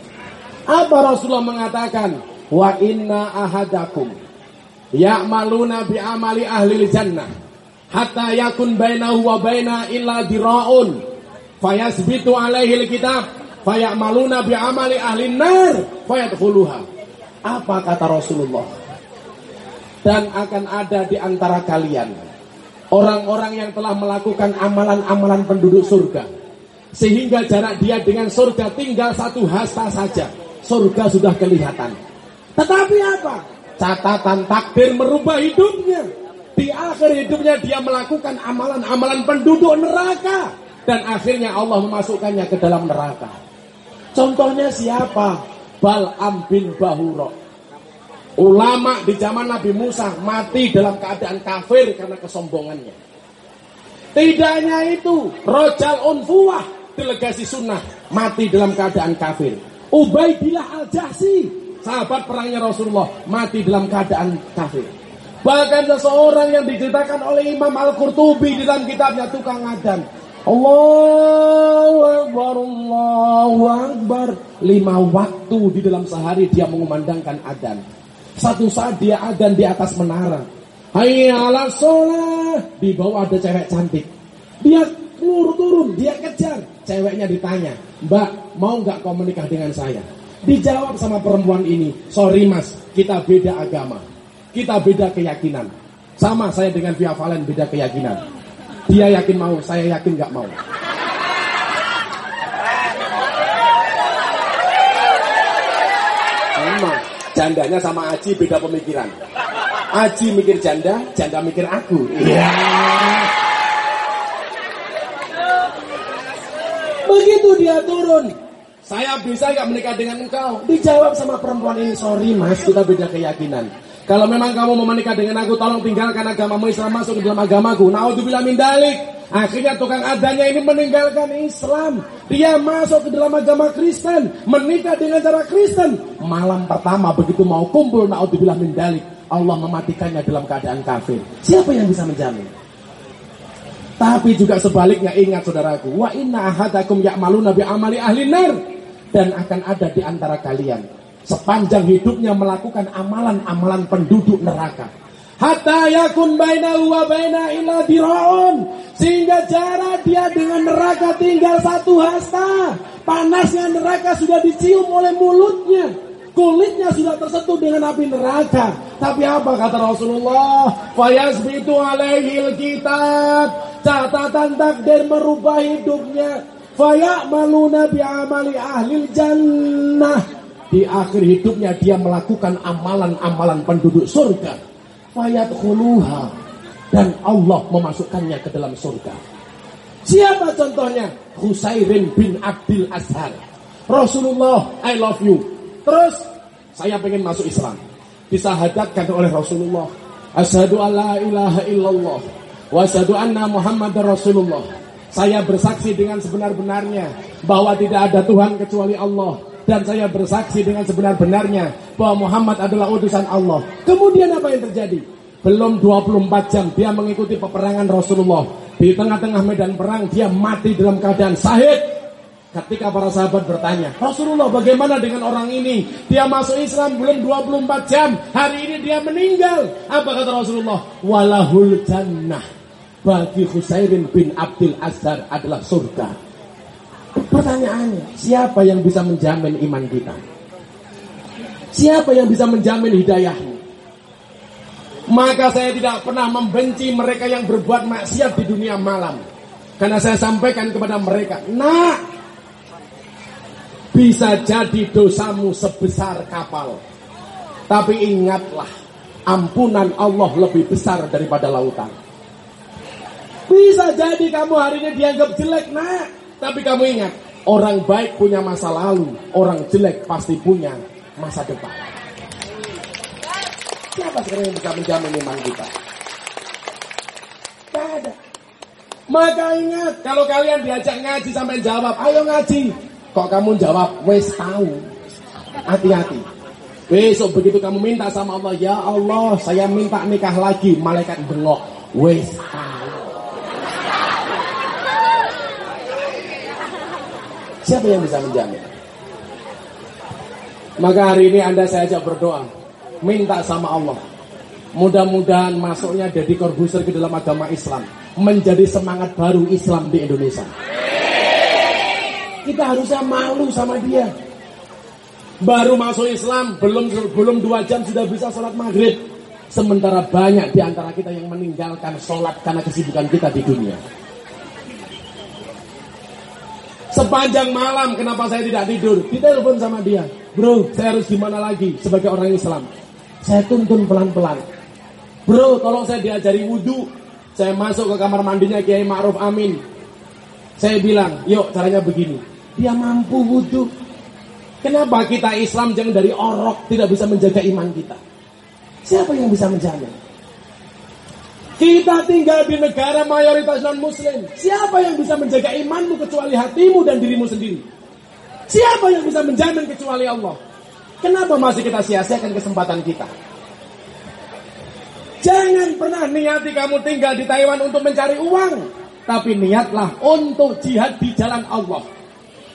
Apa Rasulullah mengatakan? Wa inna ahadakum ya'maluna bi amali ahli jannah hatta yakun bainahu wa baina illa diraun fayasbitu alaihi alkitab faya'maluna bi amali ahli nar fayadkhuluha apa kata Rasulullah dan akan ada di antara kalian orang-orang yang telah melakukan amalan-amalan penduduk surga sehingga jarak dia dengan surga tinggal satu hasta saja surga sudah kelihatan tetapi apa catatan takdir merubah hidupnya. Di akhir hidupnya dia melakukan amalan-amalan penduduk neraka. Dan akhirnya Allah memasukkannya ke dalam neraka. Contohnya siapa? Bal'am bin Bahuro. Ulama di zaman Nabi Musa mati dalam keadaan kafir karena kesombongannya. Tidak hanya itu, Rojal Unfuwah, delegasi sunnah, mati dalam keadaan kafir. Ubaidillah al-Jahsi, sahabat perangnya Rasulullah mati dalam keadaan kafir. Bahkan seseorang yang diceritakan oleh Imam Al-Qurtubi di dalam kitabnya tukang adan. Allahu Akbar, Allahu Akbar. Lima waktu di dalam sehari dia mengumandangkan adan. Satu saat dia adan di atas menara. Hayya ala sholah. Di bawah ada cewek cantik. Dia turun-turun, dia kejar. Ceweknya ditanya, Mbak, mau nggak kau menikah dengan saya? Dijawab sama perempuan ini, sorry mas, kita beda agama. Kita beda keyakinan. Sama saya dengan Via Valen beda keyakinan. Dia yakin mau, saya yakin nggak mau. Sama, jandanya sama Aji beda pemikiran. Aji mikir janda, janda mikir aku. Iya. Begitu dia turun, saya bisa nggak menikah dengan engkau? Dijawab sama perempuan ini, sorry mas, kita beda keyakinan. Kalau memang kamu mau menikah dengan aku, tolong tinggalkan agamamu Islam masuk ke dalam agamaku. Naudzubillah min dalik. Akhirnya tukang adanya ini meninggalkan Islam. Dia masuk ke dalam agama Kristen, menikah dengan cara Kristen. Malam pertama begitu mau kumpul naudzubillah min dalik, Allah mematikannya dalam keadaan kafir. Siapa yang bisa menjamin? Tapi juga sebaliknya ingat saudaraku, wa inna ahadakum ya'maluna bi amali ahli nar dan akan ada di antara kalian sepanjang hidupnya melakukan amalan-amalan penduduk neraka. Hatta yakun baina wa baina ila diraun. Sehingga jarak dia dengan neraka tinggal satu hasta. Panasnya neraka sudah dicium oleh mulutnya. Kulitnya sudah tersentuh dengan api neraka. Tapi apa kata Rasulullah? Fayasbitu alaihi kitab. Catatan takdir merubah hidupnya. Faya'maluna bi'amali ahli jannah. Di akhir hidupnya dia melakukan amalan-amalan penduduk surga. Fayadkhuluha. Dan Allah memasukkannya ke dalam surga. Siapa contohnya? Husairin bin Abdul Azhar. Rasulullah, I love you. Terus, saya pengen masuk Islam. Disahadatkan oleh Rasulullah. Asyhadu an la ilaha illallah. Wa asyhadu anna Muhammadar Rasulullah. Saya bersaksi dengan sebenar-benarnya bahwa tidak ada Tuhan kecuali Allah dan saya bersaksi dengan sebenar-benarnya bahwa Muhammad adalah utusan Allah. Kemudian apa yang terjadi? Belum 24 jam dia mengikuti peperangan Rasulullah. Di tengah-tengah medan perang dia mati dalam keadaan sahid. Ketika para sahabat bertanya, Rasulullah bagaimana dengan orang ini? Dia masuk Islam belum 24 jam. Hari ini dia meninggal. Apa kata Rasulullah? Walahul jannah bagi Husairin bin Abdul Azhar adalah surga. Pertanyaannya, siapa yang bisa menjamin iman kita? Siapa yang bisa menjamin hidayahmu? Maka saya tidak pernah membenci mereka yang berbuat maksiat di dunia malam. Karena saya sampaikan kepada mereka, nak, bisa jadi dosamu sebesar kapal. Tapi ingatlah, ampunan Allah lebih besar daripada lautan. Bisa jadi kamu hari ini dianggap jelek, nak. Tapi kamu ingat, orang baik punya masa lalu, orang jelek pasti punya masa depan. Siapa sekarang yang bisa menjamin iman kita? Tidak ada. Maka ingat, kalau kalian diajak ngaji sampai jawab, ayo ngaji. Kok kamu jawab, wes tahu. Hati-hati. Besok begitu kamu minta sama Allah, ya Allah, saya minta nikah lagi, malaikat bengok, wes tahu. Siapa yang bisa menjamin? Maka hari ini Anda saya ajak berdoa. Minta sama Allah. Mudah-mudahan masuknya Deddy Corbuzier ke dalam agama Islam. Menjadi semangat baru Islam di Indonesia. Kita harusnya malu sama dia. Baru masuk Islam, belum belum dua jam sudah bisa sholat maghrib. Sementara banyak di antara kita yang meninggalkan sholat karena kesibukan kita di dunia. Sepanjang malam kenapa saya tidak tidur? Ditelepon sama dia. Bro, saya harus gimana lagi sebagai orang Islam? Saya tuntun pelan-pelan. Bro, tolong saya diajari wudhu. Saya masuk ke kamar mandinya Kiai Ma'ruf Amin. Saya bilang, yuk caranya begini. Dia mampu wudhu. Kenapa kita Islam jangan dari orok tidak bisa menjaga iman kita? Siapa yang bisa menjaga? Kita tinggal di negara mayoritas non-muslim. Siapa yang bisa menjaga imanmu kecuali hatimu dan dirimu sendiri? Siapa yang bisa menjamin kecuali Allah? Kenapa masih kita sia-siakan kesempatan kita? Jangan pernah niati kamu tinggal di Taiwan untuk mencari uang. Tapi niatlah untuk jihad di jalan Allah.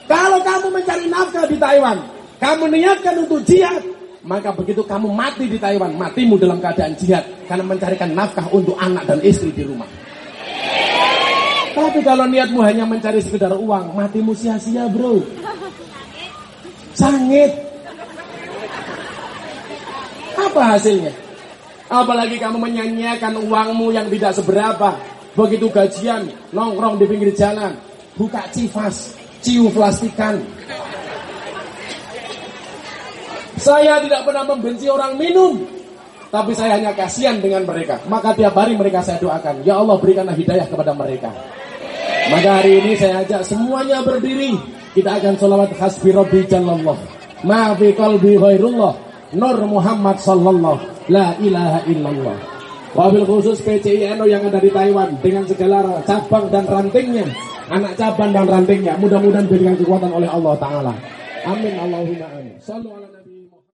Kalau kamu mencari nafkah di Taiwan, kamu niatkan untuk jihad, maka begitu kamu mati di Taiwan, matimu dalam keadaan jihad karena mencarikan nafkah untuk anak dan istri di rumah. Tapi kalau niatmu hanya mencari sekedar uang, matimu sia-sia, Bro. Sangit. Apa hasilnya? Apalagi kamu menyanyiakan uangmu yang tidak seberapa. Begitu gajian, nongkrong di pinggir jalan, buka cifas, cium plastikan, saya tidak pernah membenci orang minum. Tapi saya hanya kasihan dengan mereka. Maka tiap hari mereka saya doakan. Ya Allah berikanlah hidayah kepada mereka. Maka hari ini saya ajak semuanya berdiri. kita akan sholawat hasbi rabbi jallallah. Ma fi qalbi ghairullah. Nur Muhammad sallallahu la ilaha illallah. Wabil khusus PCINO yang ada di Taiwan dengan segala cabang dan rantingnya, anak cabang dan rantingnya, mudah-mudahan diberikan kekuatan oleh Allah Taala. Amin Allahumma amin.